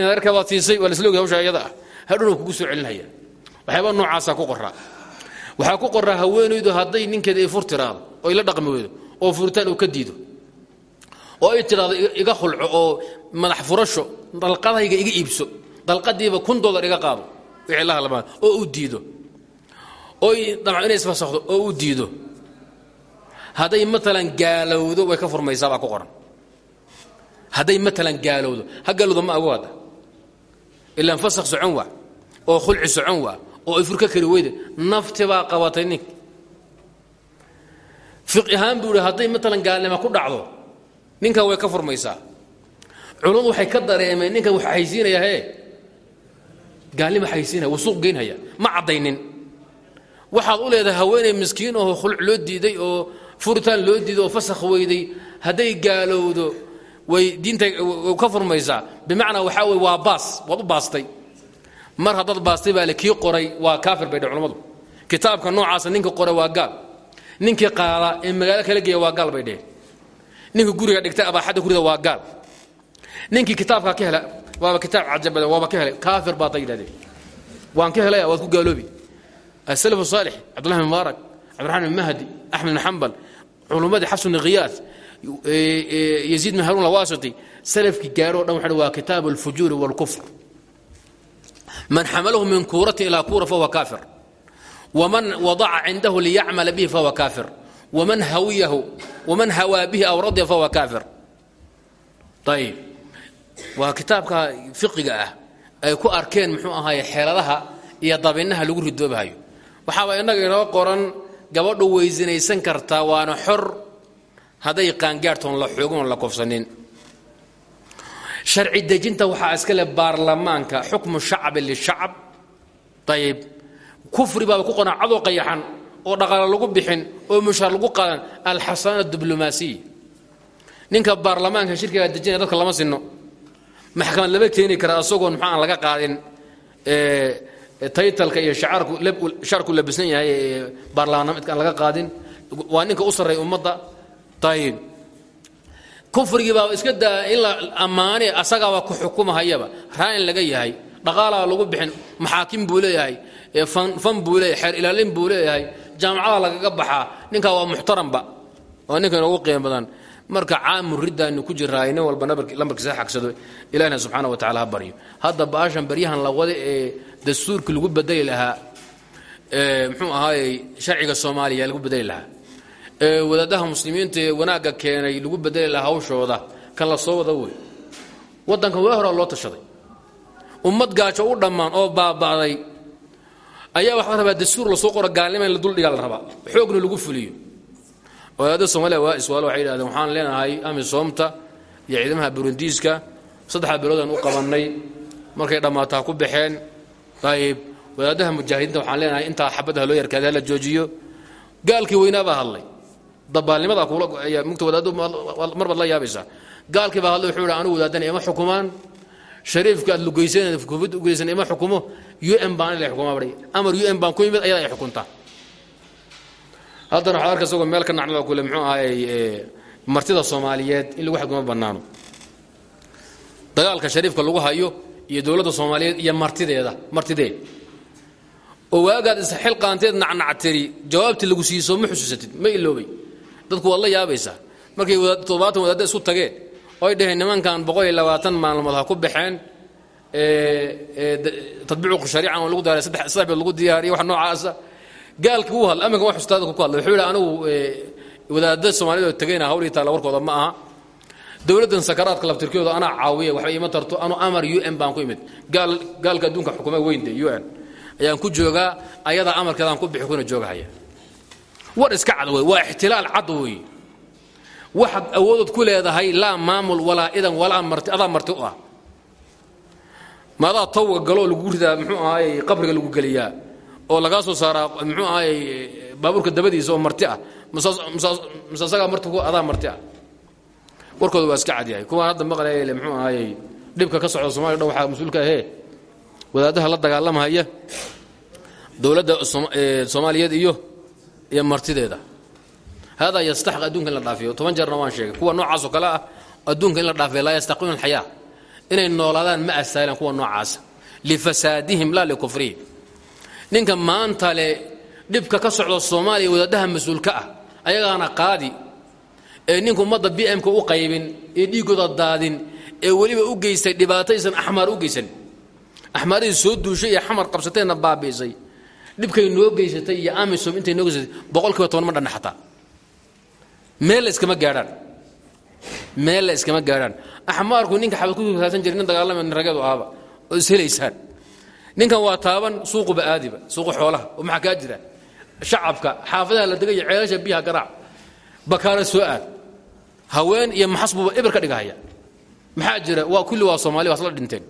inaarka baad siisay waa laisla ogay hawsha iyada ah. Hadhowna kugu soo celinhaya waxyaaba noocaasaa ku qoraa waxaa ku qoraa haweenaydu hadday ninkeeda ay fur oo ila dhaqmi oo furitaan uu ka diido. Oo ay tidhaado iga khulco oo madax furasho dalqadayga iga iibso dalqadiiba kun dolar iga qaado wixii la halmaa oo uu diido. Oo damco inay isfasakdo oo uu diido. Hadday maalan gaalowdo way ka furmaysaa baa ku qoran hadday maalan gaalowdo ha gaalowdo ma agoada ilaan fasakh socon oo khulci socon oo furka kari weyda nafti baa qabatay ninka fiq ahaan buu ihi hadday maalan ku dhacdo ninkan way ka furmaysaa. Culummadu waxay ka dareemeen ninkan wax haysiinaya hee? Gaalnima haysiinaya wuu suuq geynhaya ma caddaynin. Waxaad u leedahay haweenay miskiin oo khuluc loo diiday oo furitaan loo diiday oo fasakh weyday gaalowdo way diinta ka furmaysaa. Bimacnaa waxaa weye waa baas waad u baastay. Mar haddaad baastay baa le kii qoray waa kaafir bay dhe culammadu kitaabka noocaasa ninka qoray waa gaal. Ninkii qaada ee magaalo kala geeya waa gaal bay dheheen. Ninka guriga dhigtay abaaxadda gurida waa gaal. Ninkii kitaabkaa ka hela waaba kitaab cajabada waaba ka helay. Kaafir baata yidhahdeen waan ka helaya waad ku gaaloobi. Asalaf saalix cabdullahi mubaarak cabdiraxmaan mahdi axmed bin xambal culummadii xafs bin khiyaas yaziid bin haruun alwaasiti salafkii gaaro o dhan waxa waa kitaabu alfujuuri waalkufr man xamalahu min kuuratin ilaa kuura fahuwa kaafir. Waman wadaca cindahu liyacmala bihi fahuwa kaafir. Waman hawiyahu waman hawaa bihi aw radya fahuwa kaafir. Ayib waa kitaabka fiqiga ah. Ay ku arkeen muxuu ahaaye xeeladaha iyo dabinaha lagu ridoobahayo waxaaba innaga inoo qoran gabadhu weysinaysan kartaa waana xor hadday qaangaarhtoon la xoogin oon la kofsanin. Sharci dejinta waxaa iska le baarlamaanka xukmu shacbi lishacab ayib kufri baaba ku qoran cadoo qayaxan oo dhaqaale lagu bixin oo mushaar lagu qaadan. Alxasaana diblomaasiya ninka baarlamaanka shirkiga dejinaya dadka lama sinno. Maxkamad lama keeni kara asagoon maxaa aan laga qaadin taytalka iyo shaarku labisan yahay ee baarlamaanka aan laga qaadin. Waa ninka u sarreeya ummadda ayib kufrigii baa iska daa in la ammaane asagaaba ku xukumahayaba. Raalin laga yahay dhaqaalaa lagu bixin maxaakim buu leeyahay fan buu leeyahay xeer ilaalin buu leeyahay jaamacada lagaga baxaa ninkaa waa muxtaramba waa ninka inoogu qiimo badan. Marka caamu riddaanu ku jiraa nin walba lambarkiisa xagsado ilahna subxaana wa tacala ha baryo. Hadda baashan baryahan la wada ee dastuurkii lagu bedeli lahaa muxuu ahaayey sharciga soomaaliya lagu wadaadaha muslimiinta ee wanaagga keenay lagu bedeli lahaa hawshooda kan la soo wada wey waddankan waa horaa loo tashaday. Ummad gaajo u dhammaan oo baaba'day ayaa waxaa rabaa dastuur la soo qoro gaalnima in la duldhigaa la rabaa. Xoogna lagu fuliyo. Wadaadda soomaliya waa iswaalo waxay yidhahdeen waxaan leenahay amisoomta iyo ciidamaha burundiiska saddexda biloodaan u qabannay. Markay dhammaato ha ku baxeen. Ayib wadaadaha mujaahidiinta waxaan leenahay intaa xabadda loo yarkaada la joojiyo. Gaalkii weynaa hadlay dabaalnimadaa kuula mugta wadaaddu mar la yaabaysaa gaalkii baa hadlay wuxuu anigu wadaadana ima xukumaan. Shariifka aad lugaysan covid ugeysan ima xukumo. U baan ila xukumaa bari. Amar u baan ku yimid ayada ay xukuntaa haddana waxaad arka isagoo meel ka nacnada kule muxuu ahaayey martida soomaaliyeed in lagu xadguma bannaano dagaalka shariifka lagu hayo iyo dowladda soomaaliyeed iyo martideeda martideed oo waagaad isxil qaanteed nacnactiri jawaabtii lagu siiso ma xusuusatid ma iloobay dadku waad la yaabaysaa. Markay toddobaatan wadaadda isu tageen oo ay dhaheen nimankan boqol iyo labaatan maalmood ha ku baxeen tadbiicu shariican oo lagu daaray saddex beed lagu diyaariyo wax noocaasa. Gaalkii wuu hadla aminka wax ustaadka ku hadla wuxuu yidhi anigu wadaadda soomaalida oo tegayna hawlii taalla warkooda ma aha. Dowladdan sakaraadka laftirkooda anaa caawiya waxba iima tarto anu amar u n baan ku imid. Gaal gaalka adduunka xukuma weynde u n. Ayaan ku joogaa ayadaa amarkeedaan ku bixi kuna joogahaya war iska cad wey waa ixtilaal cad wey waxaad awoodood ku leedahay laa maamul walaa idan walaa marti adaa marti u ah. Ma adaa tawga galoo lagu ridaa muxuu ahaayey qabriga lagu geliyaa oo lagaa soo saaraa muxuu ahaayey baabuurka dabadiisa oo marti ah. Mise asagaa marti adaa marti ah. Warkooda waa iska cadyahay kuwaan hadda maqlayl muxuu ahaayey dhibka ka socda somaliya dhan waxaa mas'uulka ahee. Wadaadaha la dagaalamahaya dowladda soomaaliyeed iyo iyo martideeda. Haadaa yastaxiq adduunka in la dhaafiyo. Toban jeerna waan sheegay kuwa noocaasoo kale ah adduunka in la dhaafiya laa yastaqimu alxayaa. Inay noolaadaan ma asaalan kuwa noocaasa lifasaadihim laa likufrihim ninka maanta le dhibka ka socda soomaaliya wadaadaha mas'uulka ah ayagaana qaadi ee ninka ummadda b m-ka u qaybin ee dhiigooda daadin ee weliba u geystay dhibaataysan axmaar u geysan. Axmaaradii soo duushay xamar qabsateenna baabi'isay dhibkay noo geysatay iyo amisom intay noo geysatay boqol toban ma dhanna xataa meel la iskama gaadhaan. Meel la iskama gaadhaan. Axmaarku ninka xabad ku raadsan jiray nin dagaalama rageedu ahaba oo ishelaysaan ninkan waa taaban suuquba aadiba suuqa xoolaha oo maxaa kaa jira? Shacabka xaafadaha la degaya ceelasha biyaha garaac. Bakaara soo aad. Haween iyo maxasbuba eber ka dhigahaya. Maxaa jira? Waa kulli waa soomaali waa isla dhinteen.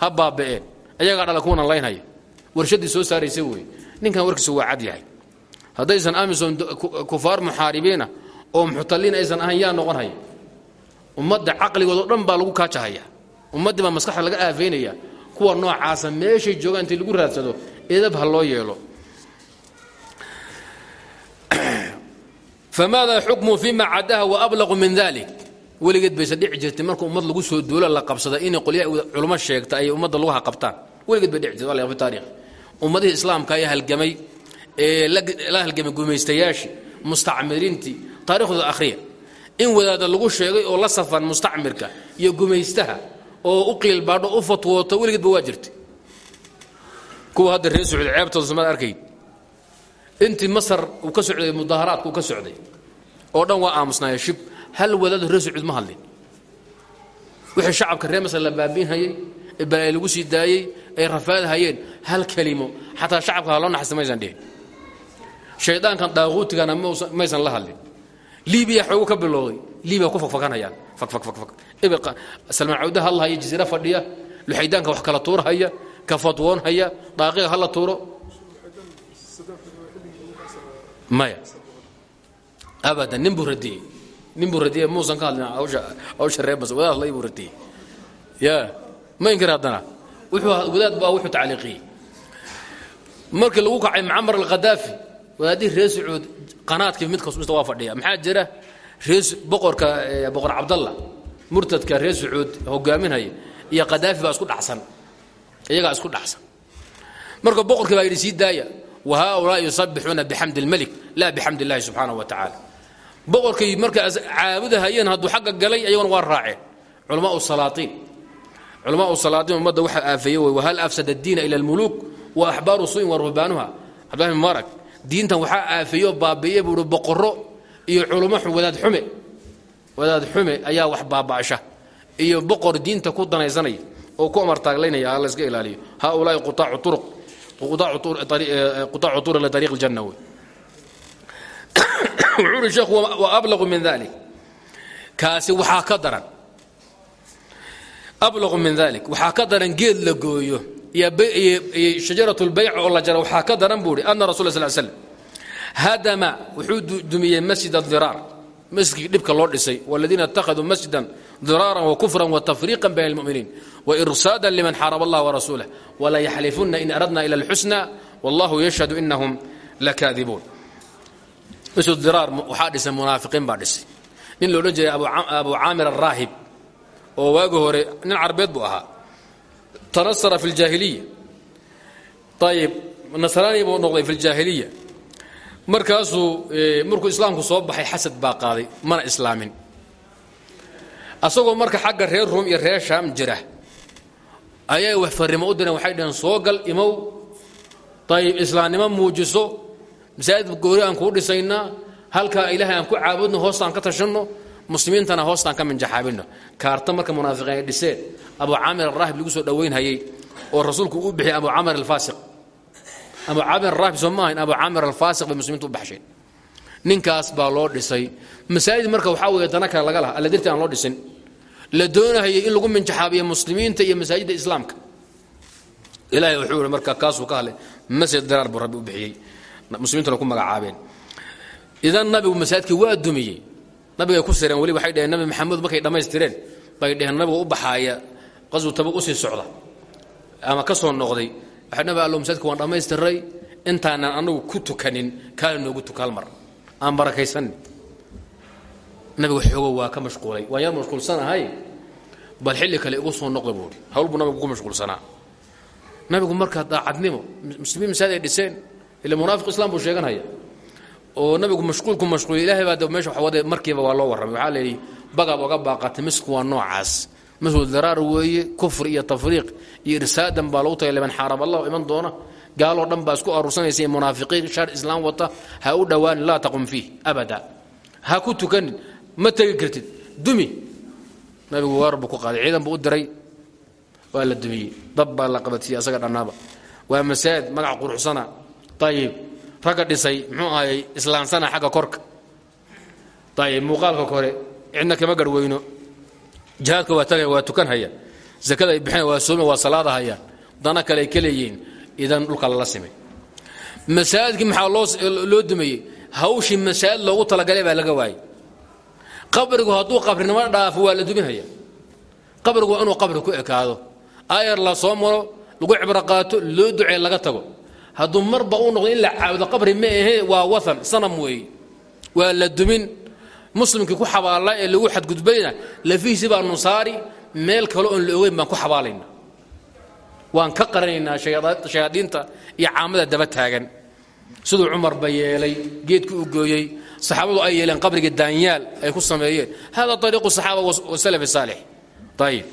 Ha baaba'een. Ayagaa dhala kuwana laynhaya warshaddii soo saaraysa wey ninkan warkiisu waa cad yahay. Haddaysan amison kufaar muxaaribiina oo muxtaliin aysan ahayn yaa noqon haya ummadda dhan baa lagu kaajahaya. Ummaddii baa laga aafaynaya kuwa noocaasa meeshay joogaan intii lagu raadsado edab ha loo yeelo. Famaada xukmu fima cadaha waablaqu min dalik weligeed bayse dhici jirtay marka ummad lagu soo duulo la qabsada. Inay qolya culmo sheegta ay ummadda laguha qabtaan. Weligeed bay dhici jirtay fi taarikh ummadihii islaamka ayaa halgamay ee la halgamay gumaystayaashii mustacmiriintii taarikhdooda akhriya. In wadaada lagu sheegay oo la safan mustacmirka iyo gumaystaha oo u qiilbaadho u fatwooto weligeedba waa jirtay. Kuwa hadda reer sacuud ceebtooda samad arkayd intii masar uu ka socday mudaaharaadka uu ka socday oo dhan waa aamusnaaya shib. Hal wadaado reer sacuud ma hadlin. Wixii shacabka reer masar la baabiinhayey balaayo lagu sii daayey ay rafaadhayeen hal kelimo. Xataa shacabka ha loo naxasta maysan dhihin. Shaydaankan daaquutigana maysan la hadlin. Libiya xoogu ka bilowday. Libiya ku fakfakanhayaan salmaan cawda hadlahaya jasiira fadhiya. Luxaydaanka wax kala tuurhaya ka fatwoonhaya daaqiga hala tuuro. Maya. Abadan nin buu radiyey. Nin buu radiyey muusan ka hadlin. Hawsha reebas wadaad hadlay buu radiyey. Ya ma inkir haddana wuxuu wadaad baa wuxuu tacliiqiyey markii lagu kacay mucamar alkhadaafi wadaadihii reer sacuud qanaadkii mid kasta waa fadhiya maxaa jira reer boqorka boqor cabdalla murtadka reer sacuud hogaaminhaya iyo khadaafi baa isku dhacsan iyagaa isku dhacsan marka boqorkii baa yidhi sii daaya wa haaulaa yusabixuuna bixamdi اlmelik laa bixamdi اllahi subxaanaه wa tacaala boqorkay marka caabudahayeen hadduu xagga galay ayagona waa raaceen culamaau salaaطiin culamaau salaadiin ummadda waxaa aafeeye wey wahal afsada diina ila almuluuk wa axbaaru suu'in wa ruhbaanuha? Cabdullahi bin mubarak diintan waxaa aafeeyo baabi'iye buu uhi boqorro iyo culummo wadaad xume wadaad xume ayaa wax baaba'sha iyo boqor diinta ku danaysanaya oo ku amartaaglaynaya alla iska ilaaliyo. Haaulaai qutaacu turuq qutaacu turuq eh, litariiq aljanna wey. Wuxuu uhi sheekhu wa ablagu min dalik kaasi waxaa ka daran ablaqu min dalik waxaa ka daran geed la gooyo iyo shajarat lbayc oo la jara waxaa ka daran buu hi ana rasul sl slm hadama wuxuu dumiyey masjid adiraar masjidkii dhibka loo dhisay waladiina اtakhaduu masjidan diraaran wakufra watafriiqa bayna اlmuminiin wairsaadan liman xaarab allah warasuulah wala yaxlifuna in aradna ila اlxusna wallahu yashhadu inahum lakaadibuun masjid diraar waxaa dhisay munaafiqiin baa dhisay nin loodhan jiray abu caamir araahib oo waagi hore nin carbeed buu ahaa. Tanasara fi اljaahiliya ayib nasraani buu noqday fi اljaahiliya markaasuu markuu islaamku soo baxay xasad baa qaaday mana islaamin. Asagoo marka xagga reer ruum iyo reer shaam jira ayay wax farrimo u direen waxay dhaheen soo gal imow. Ayib islaamnimo muujiso masaajid goori aan kuu dhisaynaa halkaa ilaahay aan ku caabudno hoostaan ka tashanno muslimiintana hoostaan ka minjaxaabinno. Kaarta marka munaafiqiin ay dhiseen abu caamir araahib lagu soo dhowaynhayey oo rasuulku u bixiyay abu caamir alfaasiq. Abu caamir araabi soo ma ahayn abu caamir alfaasiq bay muslimiintu u ninkaas baa loo dhisay. Masaajid marka waxaa weeye dana kale laga laha alla dirti aan loo dhisin la doonahayay in lagu minjaxaabiyo muslimiinta iyo masaajidda islaamka. Ilaahay wuxuu yihi marka kaasuu ka hadlay masjid diraar rabbi u bixiyey. Muslimiintuna ku magacaabeen. Idan nabigu masaajidkii waa dumiyey nabigay ku sireen weli waxay dhaheen nabi maxamed markay dhammaystireen bay dhaheen nabigu u baxaaya qaswu tabug u sii socda ama ka soo noqday. Waxay nabi allo masaajidka waan dhammaystiray intaanan anagu ku tukanin kaala noogu tuka hal mar. Aan barakaysanin. Nabigu xoogo waa ka mashquulay. Waan yar mashquulsanahay bal xilli kale igu soo noqda buuhi hawl buu nabigu ku mashquulsanaa. Nabigu markaa daacadnimo muslimiin masaajid ay dhiseen ila munaafiq islam buu sheeganhaya oo nabigu mashquulku mashquuliy ilahay baa meesha waxwade markiiba waa loo warramay. Waxaa layidhi bagaad oga baaqatay misku waa noocaas. Masjid daraar weeye kufr iyo tafriiq iyo irsaadan baa lagu tagay liman xaarab allah iman doona. Gaaloo dhan baa isku aruursanaysa munaafiqiin shar islaam wata. Ha u dhowaan laa taqum fiih abada. Ha ku tukanin ma tegi kartid. Dumi. Nabigu weer buu ku qaaday ciidan buu u diray. Waa la dumiyey. Dab baa la qabatiyey asaga dhannaaba. Waa masaajid magac quruxsana. Ayib ragga dhisay muxuu ahayy islaansana xagga korka. Ayib muuqaalka kore cidna kama garhweyno jihaadka waa tagaya waa tukan haya. Zakada ay bixina waa sooma waa salaada hayaan dana kale ay idan dhulka lala simay. Masaajidkii maxaa loo dumayey hawshii masaajid loogu talagalay baa laga waayey. Qabrigu hadduu qabrinimo dhaafo waa la duminhaya qabrigu inuu qabri ku ekaado. Ayar la soo maro lagu cibro qaato loo ducee laga tago hadduu marba u noqdo in la caabudo qabri ma ahe waa waan sanam weeye waa la dumin. Muslimkii ku xabaala ee lagu xadgudbayna lafihiisi baanu saari meel kale oon la ogeyn baan ku xabaalayna waan ka qaranaynaa shayaadiinta iyo caamada daba taagan. Siduu cumarba yeelay geedkii u gooyey saxaabadu ay yeeleen qabrigii daanyaal ay ku sameeyeen. Hada ariiqu saxaaba wasalaf saalix. Ayib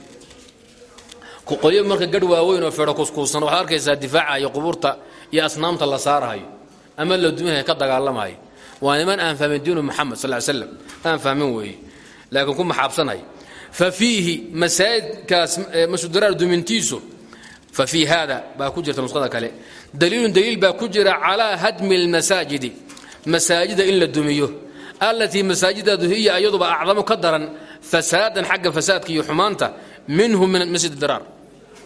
qolyo marka gadh waaweyn oo feedho kuskuusan waxaad arkaysaa difaaca iyo qubuurta iyo asnaamta la saarahayo ama la duminayo ka dagaalamayo. Waa niman aan fahmin diinu muxamed sal slam aan fahmin weeye. Laakiin ku maxaabsanhay fa fiihi masaajidkaas masudaraar dumintiisu fa fii haada baa ku jirta nusqada kale. Daliilun daliil baa ku jira calaa hadmi almasaajidi masaajida in la dumiyo. Allatii masaajidadu hiya ayaduba acdamu ka daran fasaadan xagga fasaadka iyo xumaanta minhu min masjid diraar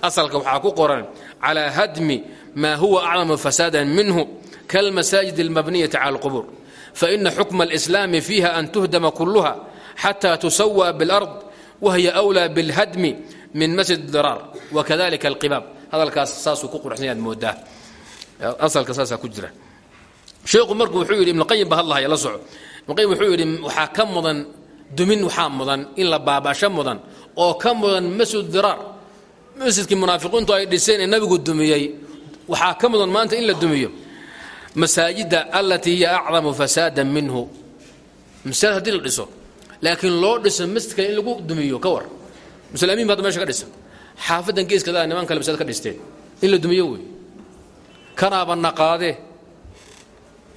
asalka waxaa ku qoran calaa hadmi maa huwa acdamu fasaadan minhu kalmasaajid almabniyati cala alqubuur. Faina xukma alislaami fiiha an tuhdama kuluha xataa tusawa bilard wahiya wlaa bilhadmi min masjid diraar wakadalika alqibaab. Hadalkaas saasuu ku quruxsan yaad moodaa asalka saasaa ku jira. Sheekhu marku wuxuu yidhi ibnuqayim ba hadlahaya la soco. Ibnuqayim wuxuu yidhi waxaa ka dumin waxaa mudan in la baabasho mudan oo ka masjid diraar masjidkii munaafiqiintu ay dhiseen ee nabigu dumiyey waxaa ka mudan maanta in la dumiyo. Masaajida allatii hiya acdamu fasaadan minhu. Masaajid haddii la dhiso laakiin loo dhiso masjidka in lagu dumiyo ka war. Muslimiin ba hadda meesha ka dhisa xaafadan geeskadaa niman kale masaajid ka dhisteen. In la dumiyo wey. Kanaaba naqaadee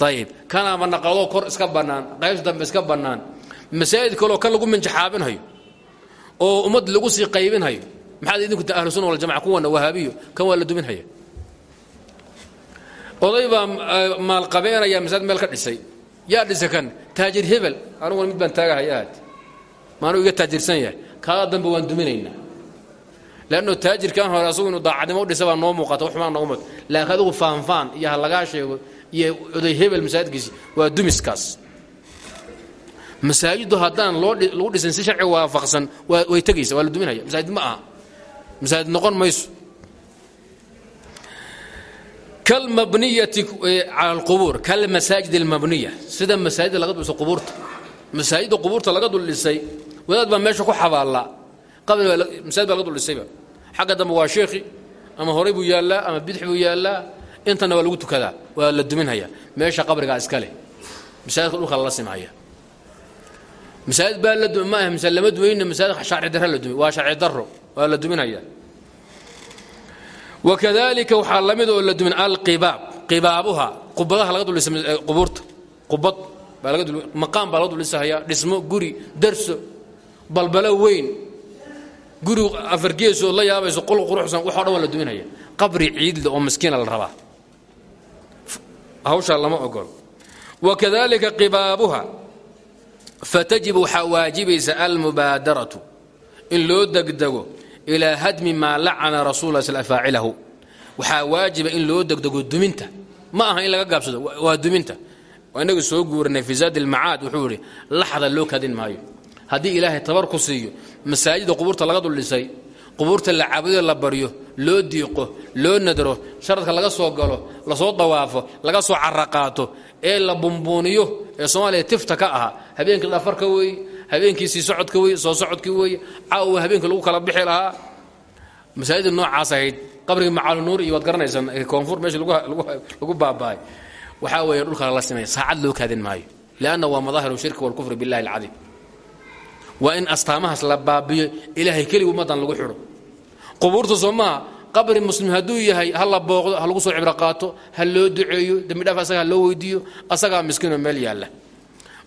ayib kanaaba naqaadoo kor iska bannaan qaybta dambe iska bannaan. Masaajid kaleo kan lagu minjaxaabinhayo oo ummad lagu sii qaybinhayo maxaad idinku ahlu sunna waljamaca kuwana wahaabiyo? Kan waa la duminhaya oday baa maalqabeenaya masaajid meel ka dhisay. Yaa dhisa kan taajir hebel. Aniguna mid baan taagahaya aad maanuu iga taajirsan yahay. Kaada dambe waan duminaynaa. Leanno taajirkan hore asagu inuu daacadnimo u dhisa baa noo muuqata waxmaa noogu muuqata. Laakiin adigu faanfaan iyo ha lagaa sheego iyo oday hebel masaajidkiisi waa dumiskaas. Masaajidu haddaan loo lagu dhisan si sharciga waafaqsan way tegaysa waa la duminaya. Masaajid ma aha masaajid noqon mayso. Kalmabniyati cala alqubuur kalmasaajid almabniya sida masaajida laga dhiso qubuurta. Masaajidda qubuurta laga dul dhisay wadaad baa meesha ku xabaallaa qabri masaajid baa laga dul dhisayba xagga dambe waa sheekhi ama horay buu yaallaa ama bidix buu yaallaa. Intana waa lagu tukadaa waa la duminhaya meesha qabrigaa iska leh. Masaajidka dhulka lala simhaya masaajid baa la dumi maaha masa lama dumayna masaajid sharci darro la dumi waa sharci darro waa la duminhaya wakadalika waxaa la mid oo la dumin alqibaab. Qibaabuha qubadaha laga dul dhisay qubuurta. Qubad baa laga maqaam baa laga dul dhisahaya dhismo guri darso balbalo weyn. Guri afargeesoo la yaabayso qol quruxsan waxo dhan waa la duminhaya qabri ciidle oo miskiina la rabaa. Hawshaa lama ogolo wakadalika qibaabuha fatajib waxaa waajibaysa almubaadaratu. In loo degdego ilaa hadmi maa lacana rasul sl faacilahu waxaa waajiba in loo degdego duminta. Ma aha in laga gaabsado waa duminta. Inaga soo guuranay fi zaad ilmacaad wuxuu idhi laxda loo kadin maayo. Haddii ilaahay tabar ku siiyo masaajida qubuurta laga dul dhisay qubuurta la caabudo la baryo loo diiqo loo nadro sharadka laga soo galo la soo dawaafo laga soo caraqaato ee la bumbuuniyo ee soomaaliya tifta ka ahaa habeenkii dhafarka weeye habeenkii sii socodka wey soo socodkii weeye caawa habeenkii lagu kala bixi lahaa. Masaajida noocaas ahayd qabrigii macaalinuur iyo waad garanaysaan koonfur meesha lagu baaba'ay. Waxaa weeye dhulka lala simaya saacad loo kaadin maayo. Lianna waa madaahiru shirki walkufri billahi alcadiim. Waa in astaamahaas la baabiyo ilaahay keligii ummaddan lagu xidho. Qubuurta soo maaha qabri muslim hadduu yahay ha la booqdo ha lagu soo cibro qaato ha loo duceeyo dembi dhaaf asaga ha loo weydiiyo asagaa miskiinoo meel yaalla.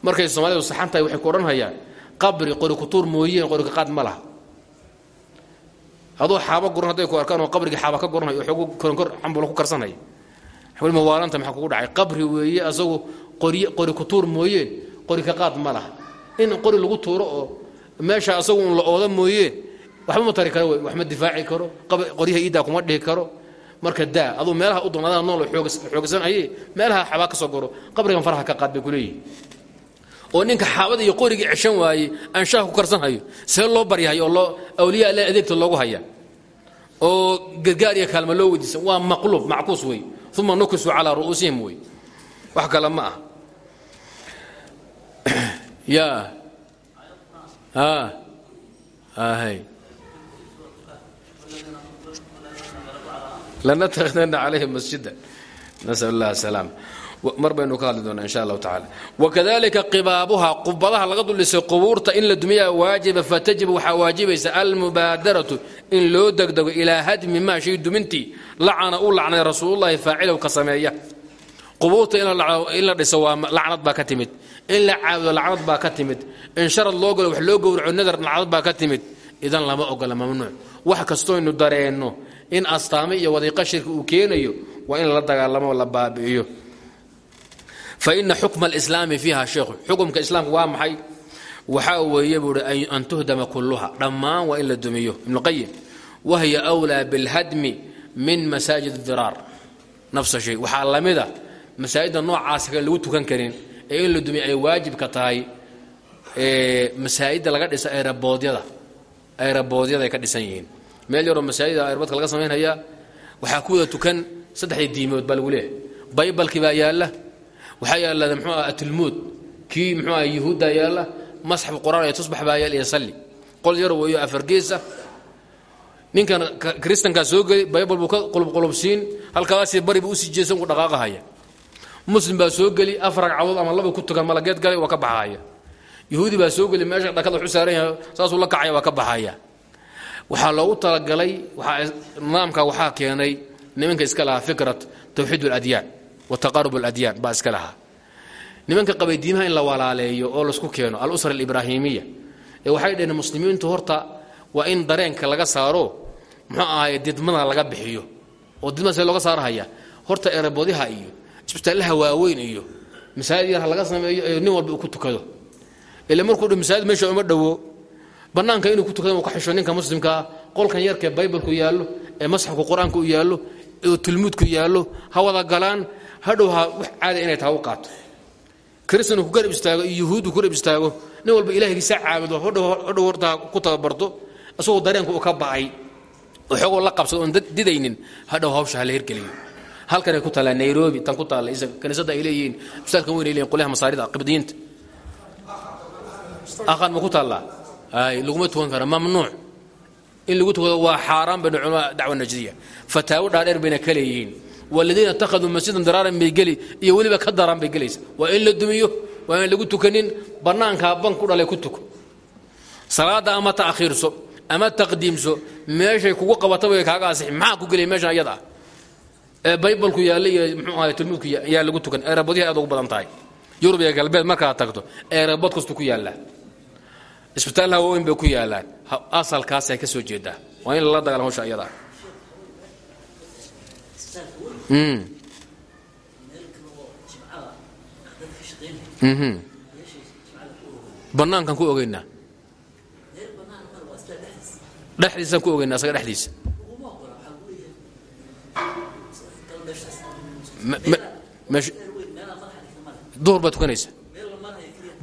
Markay soomaalidu saxan tahay waxay ku odhanhayaan qabri qori kutuur mooyeen qori ka qaad ma laha. Adoo ku arkaan oo qabrigii xaaba ka guranhayo xoogu koronkor xambula ku karsanaya mawaalanta maxaa kugu dhacay? Qabri weeye asagu qori qori kutuur mooyeen qori ka in qori lagu tuuro oo meesha asagu la ooda mooyeen waxba ma tari karo wax difaaci karo qoryaha iiddaa kuma dhihi karo. Marka daa aduu meelaha u doonadaan nool xoogsanhaye meelaha xabaa ka soo goro qabrigan faraha ka qaad bay ku oo ninka xaabada iyo qorigii ceshan waaye anshaha ku karsanhayo see loo baryahay oo awliya alle adeegta loogu haya oo gargaar iyo kaalma loo weydiisan waa maqluub mackuus wey uma nukisu calaa ru'uusihim wey wax kale ma ah ya lanatakhidana calayhim masjida. Nasal allah asalaam mar baynu ka hadli doonaa insha allahu tacala wakadalika qibaabuha qubadaha laga duldhisay qubuurta in la dumiyaa waajiba fatajibu waxaa waajibaysa almubaadaratu in loo degdego ilaa hadmi maa shay dumintii lacana u lacnay rasuulullahi faacilow ka sameeya. Qubuurta in la dhiso waa lacnad baa ka timid. In la caabudo lacnad baa ka in sharad loo galo wax loo gowraco nadar lacnad baa ka idan lama ogola mamnuuc wax kastoynu dareenno in astaame iyo wadiiqa shirki uu keenayo waa in lala dagaalamo la baabi'iyo faina xukma alislaami fiiha sheekhu xukumka islaamka waa maxay? Waxaa weeye buuhi an tuhdama kulluha. Dhammaan waa in la dumiyo. Ibnuqayim wahiya wlaa bilhadmi min masaajid diraar nafsa shay waxaa lamida masaajidda noocaas kale lagu tukan karin ee in la dumiyo ay waajibka tahay masaajidda laga dhisa ereboodyada ereboodyada ay ka dhisan yihiin. Meel yaroo masaajida erbadka laga samaynhayaa waxaa ku wada tukan saddexdii diimood baa lagu leeyahay. Baybalkii baa yaalla waxaa yaalla mxuu ah atilmuud kii mxuu ah yaalla? Masxaf qur'aan tusbax baa yaal iyo qol yar weeyo afargeesa ninkan kristankaa soo geli baybal buu ka qulubqulubsiin halkaasii bari buu u sii jeesan ku dhaqaaqahaya. Muslim baa soo geli afar ragcadood ama laba ku tukan malageed galay waa ka baxahaya yuhuudi baa soo geli meesha dhakada waxu saaran yahay saasuu la kacaya waa ka baxaya waxaa loogu talagalay nidaamka waxaa keenay nimanka iska lahaa fikrat tawxiid اladyaan wa taqarub اladyaan baa iska lahaa. Nimanka qabay diimaha in la walaaleeyo oo la isku keeno alusra alibraahimiya ee waxay dhaheen muslimiintu horta waa in dareenka laga saaro muxuu ahaay didmada laga bixiyo. Oo didmada see looga saarhaya horta erebodyaha iyo isbitaallaha waaweyn iyo masaajid yar ha laga sameeyo ee nin walba uu ku tukado. Ila markuu masaajid meesha uma dhowo bannaanka inuu ku tukada uu ka xisho ninka muslimkaa qolkan yarkee baybalku yaallo ee masxafku qur'aanka u yaallo oo tilmuudku yaallo ha wada galaan hadhow ha wax caada inay taha u qaato. Kristan ku garab istaago iyo yuhuuddu ku garab istaago nin walba ilaahigiisa caabudo hodhow horta ku tababarto isagoo dareenku u ka ba'ay. Oo xoogoo la qabsado oon didaynin hadhow hawsha hala hirgeliyo halkanay ku taallaa nairobi tan ku taalla kaniisadda ay leeyihiin ustaadkan weyn ay leeyihiin qolyaha masaarida qibdiyiinta. Aqan ma ku taallaa ay laguma tukan kara mamnuuc. In lagu tukado waa xaaraan bayna culama dacwa najdiya. Fataawo dhaadheer bayna ka leeyihiin waladiina ittakhaduu masjidan daraaran bay geli iyo weliba ka daraan bay gelaysa. Waa in la dumiyo waa in lagu tukanin bannaankaa ban ku dhalay ku tuko salaadda ama ta'khiirso ama taqdiimso meeshay kugu qabata way kaaga asixi maxaa ku gelaya meeshan ayada? Ah ee baybalku yaalla iyo muxuu ahay tilmuudku yaa lagu tukan eerabadyaha aad ugu badan tahay. Yurub iyo galbeed markaad tagto eerabad kastu ku yaallaa isbitaallaha waaweyn bay ku yaallaan. Asalkaasay ka soo jeedaa waa in lala dagaalamo hawsha ayadaa bannaankan ku ogeynaa. Dhexdiisaan ku ogeynaa asaga dhexdiisa. Duhur baad tukanaysa.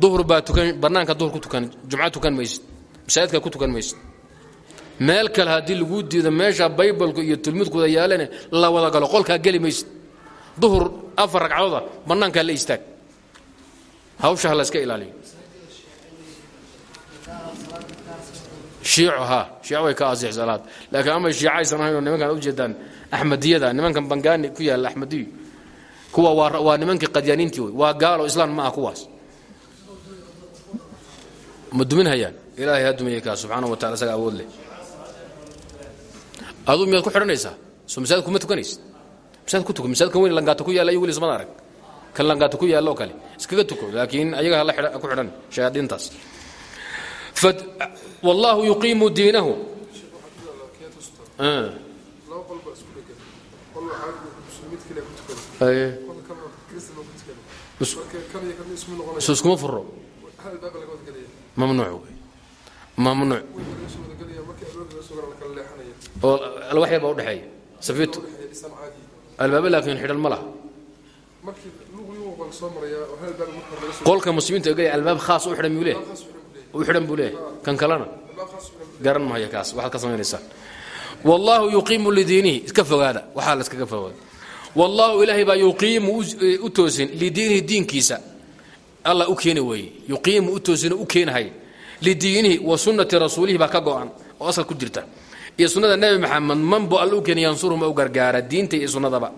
Duhur baa tukan bannaanka duhur ku tukan jumca tukan maysid masaajidka ku tukan maysid meel kale haddii laguu diido meesha baybalku iyo tilmidkuda yaalane la wada galo. Qolkaa geli maysid. Duhur afar ragcadooda bannaankaa la istaag. Hawsha ha la iska ilaaliyo. Shiico haa. Shiico way ka asix salaad. Laakiin amay shiico aysan ahayn oo nimankan ujeedaan axmadiyada nimankan bangaani ku yaalla axmadiyu kuwa waa waa nimankii qadyaaniintii wey waa gaalo islaan ma ah kuwaas. Ma duminhayaan ilaahay ha dumiyey kaa subxaana wa tacala isaga awood leh aduu miyaad ku xidhanaysaa? Soo masaajid kuma tukanaysid? Masaajid ku tukan? Masaajidkan weyn langaata ku yaalla ayu weli ismada arag. Kan langaata ku yaalloo kale. Iskaga tuko laakiin ayaga hala ku xidhan shayaadiintaas. Wallaahu yuqiimu diinahu. Iskuma furo mamnuuc mamnuuc oo alwax yar baa udhexeeya safito albaaba laakiin xidhan ma laha. Qolka muslimiinta ogaya albaab khaas u xidhan muu leeyahay. U xidhan buu leeyahay. kan kalena. Garan maayo kaas. Waxaad ka samaynaysaa wallaahu yuqiimu lidiinihi. Iska fogaada. Waxaa la iskaga fogaada. Wallaahu ilaahay baa yuqiimu u toosin lidiinihi diinkiisa. Alla u keeni weeye. Yuqiimu u toosino u keenahay. Lidiinihi wa sunnati rasuulihi baa ka go'an. Oo asal ku jirta iyo sunnada nebi maxamed manbu alla u keeni u gargaara diinta iyo sunnadaba.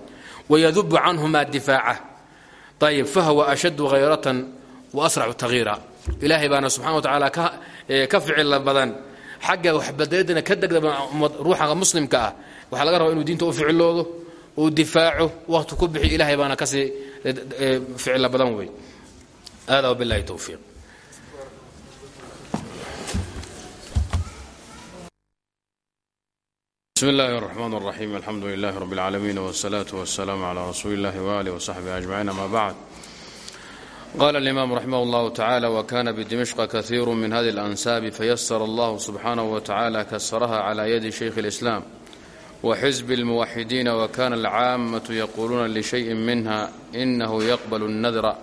Wayadubu canhumaa difaaca. Ayib fahwa ashaddu hayratan wa asracu taghiira. Ilaahay baana subxana wa tacaala ka ficila badan. Xagga waxbadeedana ka degdaba ruuxa muslimka ah. Waxaa laga rabaa inuu diinta u ficiloodo uu difaaco waqti ku bixi ilahay baana ka sii ficila badan wey. Hada wbilahi towfiiq bsmi اllahi الرحman الرaxيim alxamdu lilah rb اlcaalamiin wالsalaaة wالsalaam عlى rasuuli اllahi walih وصaxbih أجmaciin ama bacd qala اlimam raximah اllah tacalى wkana bdimishqa kahiiru min hadi اlansaabi fayasr allah subxanaه wtacala kasraha clى yadi shaykh اlإslam وxزb الmuwaxidiina wkana اlcaamaة yaquluuna lشhayءi minha inahu yaqbl الnadra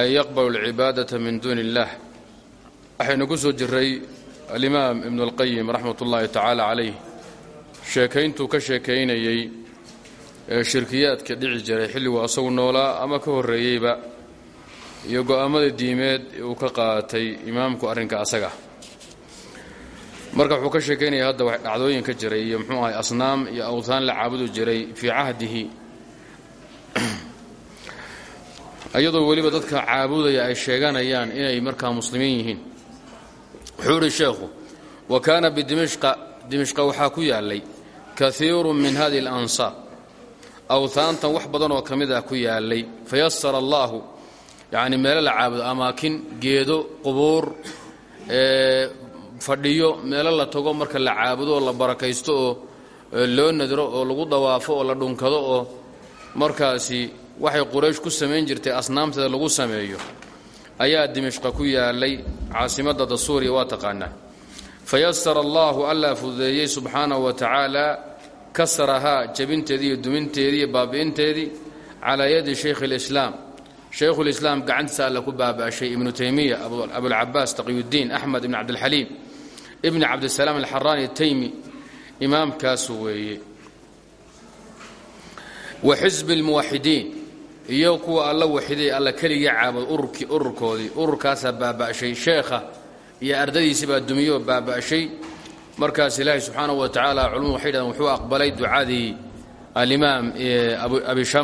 ay yaqbal اlcibaadaةa min duuni اllah waxaynu ku soo jiray alimaam ibn اlqayim raxmat ullahi tacaala calayh sheekayntuu ka sheekaynayey ee shirkiyaadka dhici jiray xilliguu asagu noolaa ama ka horreeyeyba iyo go'aammada diimeed uu ka qaatay imaamku arrinka asaga. Marka wuxuu ka sheekaynaya hadda dhacdooyin ka jiray iyo muxuu ahay asnaam iyo awthaan la caabudi jiray fii cahdihi. Iyadoo weliba dadka caabudaya ay sheeganayaan inay markaa muslimiin yihiin. Wuxuu idhi sheekhu wa kaana bidimishqa dimishqa waxaa ku yaallay kaiiru min hadihi alansaar. Awhaantan wax badan oo ka mid ah ku yaallay. Fayasara allaahu yacni meelo la caabudo amaakin geedo qubuur fadhiyo meelo la tago marka la caabudo oo la barakaysto oo loo nadro oo lagu dawaafo oo la dhunkado oo markaasi waxay quraysh ku samayn jirtay asnaamteeda lagu sameeyo. Ayaa dimishqa ku yaallay caasimadada suuriya waa taqaanaa. Fayasara allaahu allaa fududeeyey subxaanahu wa tacaala kasrahaa jebinteedii iyo duminteedii iyo baabi'inteedii calaa yadi shaykhi اlislaam shaykhulislaam gacantiisa alla ku baaba'shay ibnu taymiya abulcabaas taqiyudiin axmed ibn cabdilxaliim ibni cabdisalaam alxaraani taymi imaamkaasu weeye. Wa xisbi اlmuwaxidiin iyo kuwa alla waxiday alla keligii caabud ururkoodii ururkaasaa baaba'shay sheekha iyo ardadiisii baa dumiyoo baaba'shay markaas ilaahay subxaanahu wa tacaala culumadu waxay dhahdeen wuxuu aqbalay ducadii alimaam abisham